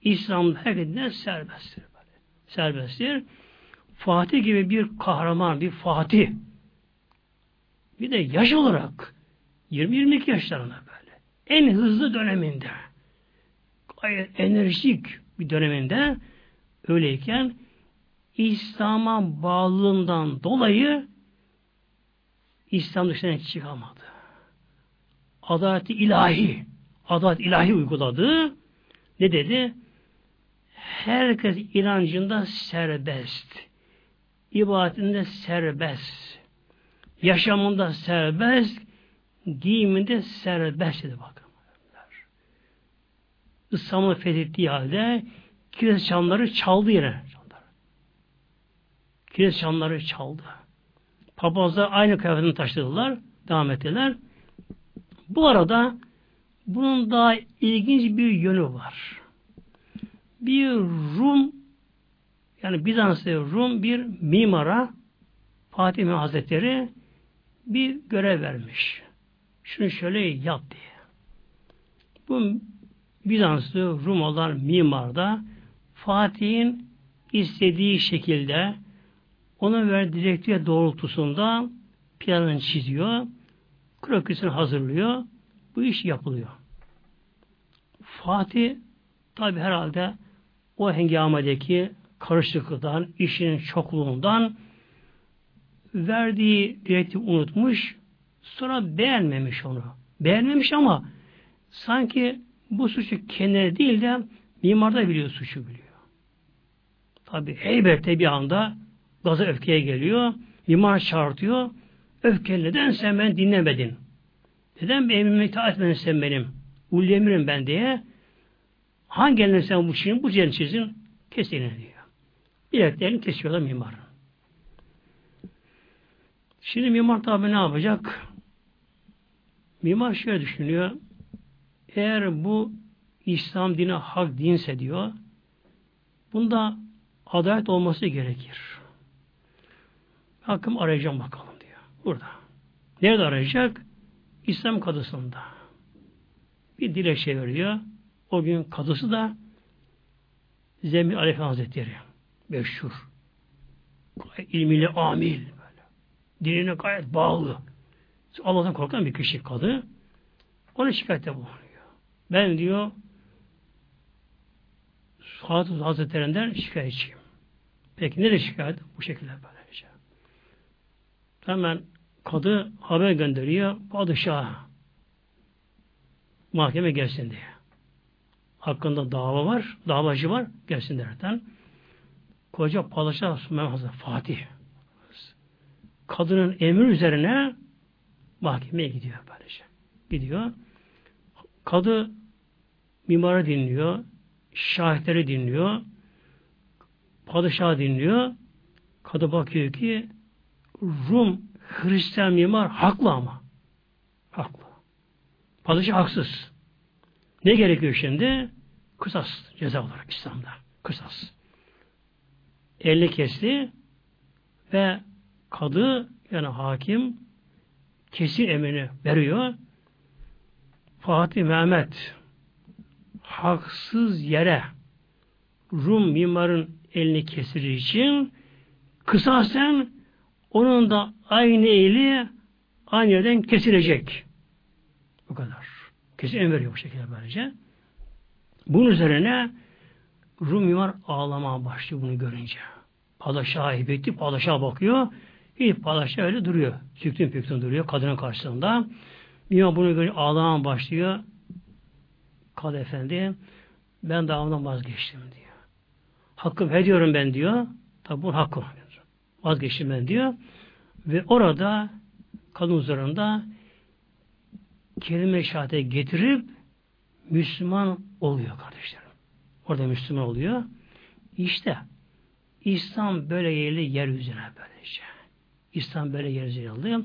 İslam herkesten serbesttir. Böyle. Serbesttir. Fatih gibi bir kahraman, bir Fatih. Bir de yaş olarak 20-22 yaşlarında böyle. En hızlı döneminde enerjik bir döneminde öyleyken İslam'a bağlılığından dolayı İslam dışına çıkamadı. Adaleti ilahi, adalet ilahi uyguladı. Ne dedi? Herkes inancında serbest. ibadetinde serbest. Yaşamında serbest. Giyiminde serbest dedi bakın. İslam'ı fethettiği halde kilit çamları çaldı yine. Kilit çamları çaldı. Papazlar aynı kıyafetini taşıdılar. Devam ettiler. Bu arada bunun daha ilginç bir yönü var. Bir Rum yani Bizans'ta Rum bir mimara Fatih Hazretleri bir görev vermiş. Şunu şöyle yap diye. Bu Bizanslı Rum olan mimar Fatih'in istediği şekilde ona verdiği direktif doğrultusunda planını çiziyor, krokisini hazırlıyor, bu iş yapılıyor. Fatih tabi herhalde o hengamadaki karışıklıktan, işinin çokluğundan verdiği direktif unutmuş, sonra beğenmemiş onu. Beğenmemiş ama sanki bu suçu kendine değil de mimar da biliyor suçu biliyor. Tabi heybette bir anda gaza öfkeye geliyor. Mimar çağırtıyor. Öfkeli neden sen beni dinlemedin? Neden emrime itaat etmedin sen benim? Ulli ben diye. Hangi eline sen bu şeyin bu ciğerini çizin? Kes elini diyor. Bileklerini kesiyorlar mimar. Şimdi mimar tabi ne yapacak? Mimar şöyle düşünüyor. Eğer bu İslam dini hak dinse diyor, bunda adalet olması gerekir. Hakkım arayacağım bakalım diyor. Burada. Nerede arayacak? İslam kadısında. Bir dilekçe veriyor. O gün kadısı da Zemmi Aleyhisselam Hazretleri. Meşhur. İlmiyle amil. Böyle. Diline gayet bağlı. Allah'tan korkan bir kişi kadı. Onu şikayette bulunuyor. Ben diyor Suat Hazretlerinden şikayetçiyim. Peki nereye şikayet? Bu şekilde böylece. Hemen kadı haber gönderiyor padişah mahkeme gelsin diye. Hakkında dava var, davacı var, gelsin derken koca padişah Fatih kadının emri üzerine mahkemeye gidiyor böylece. Gidiyor. Kadı mimarı dinliyor, şahitleri dinliyor, padişah dinliyor. Kadı bakıyor ki Rum Hristiyan mimar haklı ama. Haklı. Padişah haksız. Ne gerekiyor şimdi? Kısas ceza olarak İslam'da. Kısas. Elini kesti ve kadı yani hakim kesin emrini veriyor. Fatih Mehmet haksız yere Rum mimarın elini kesir için kısasen onun da aynı eli aynı yerden kesilecek. Bu kadar. Kesin emir veriyor bu şekilde böylece. Bunun üzerine Rum mimar ağlamaya başlıyor bunu görünce. Padişah heybetli, padişah bakıyor. Bir padişah öyle duruyor. Süktün püktün duruyor kadının karşısında. Mimar bunu görünce ağlamaya başlıyor. Kadı efendi ben davamdan vazgeçtim diyor. Hakkım ediyorum ben diyor. Tabi bunun hakkı vazgeçtim ben diyor. Ve orada kadın huzurunda kelime şahate getirip Müslüman oluyor kardeşlerim. Orada Müslüman oluyor. İşte İslam böyle yerli yeryüzüne böylece. İslam böyle yeryüzüne alıyor.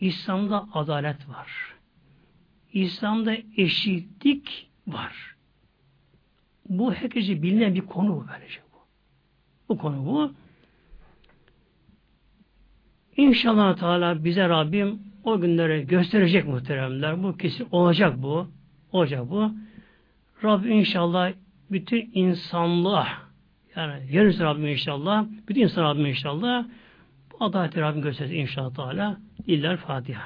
İslam'da adalet var. İslam'da eşitlik var. Bu herkese bilinen bir konu bu böylece bu. Bu konu bu. İnşallah Teala bize Rabbim o günleri gösterecek muhteremler. Bu kesin olacak bu. Olacak bu. Rabbim inşallah bütün insanlığa yani yeryüzü Rabbim inşallah bütün insan Rabbim inşallah bu adaleti Rabbim gösterecek inşallah Teala. İller Fatiha.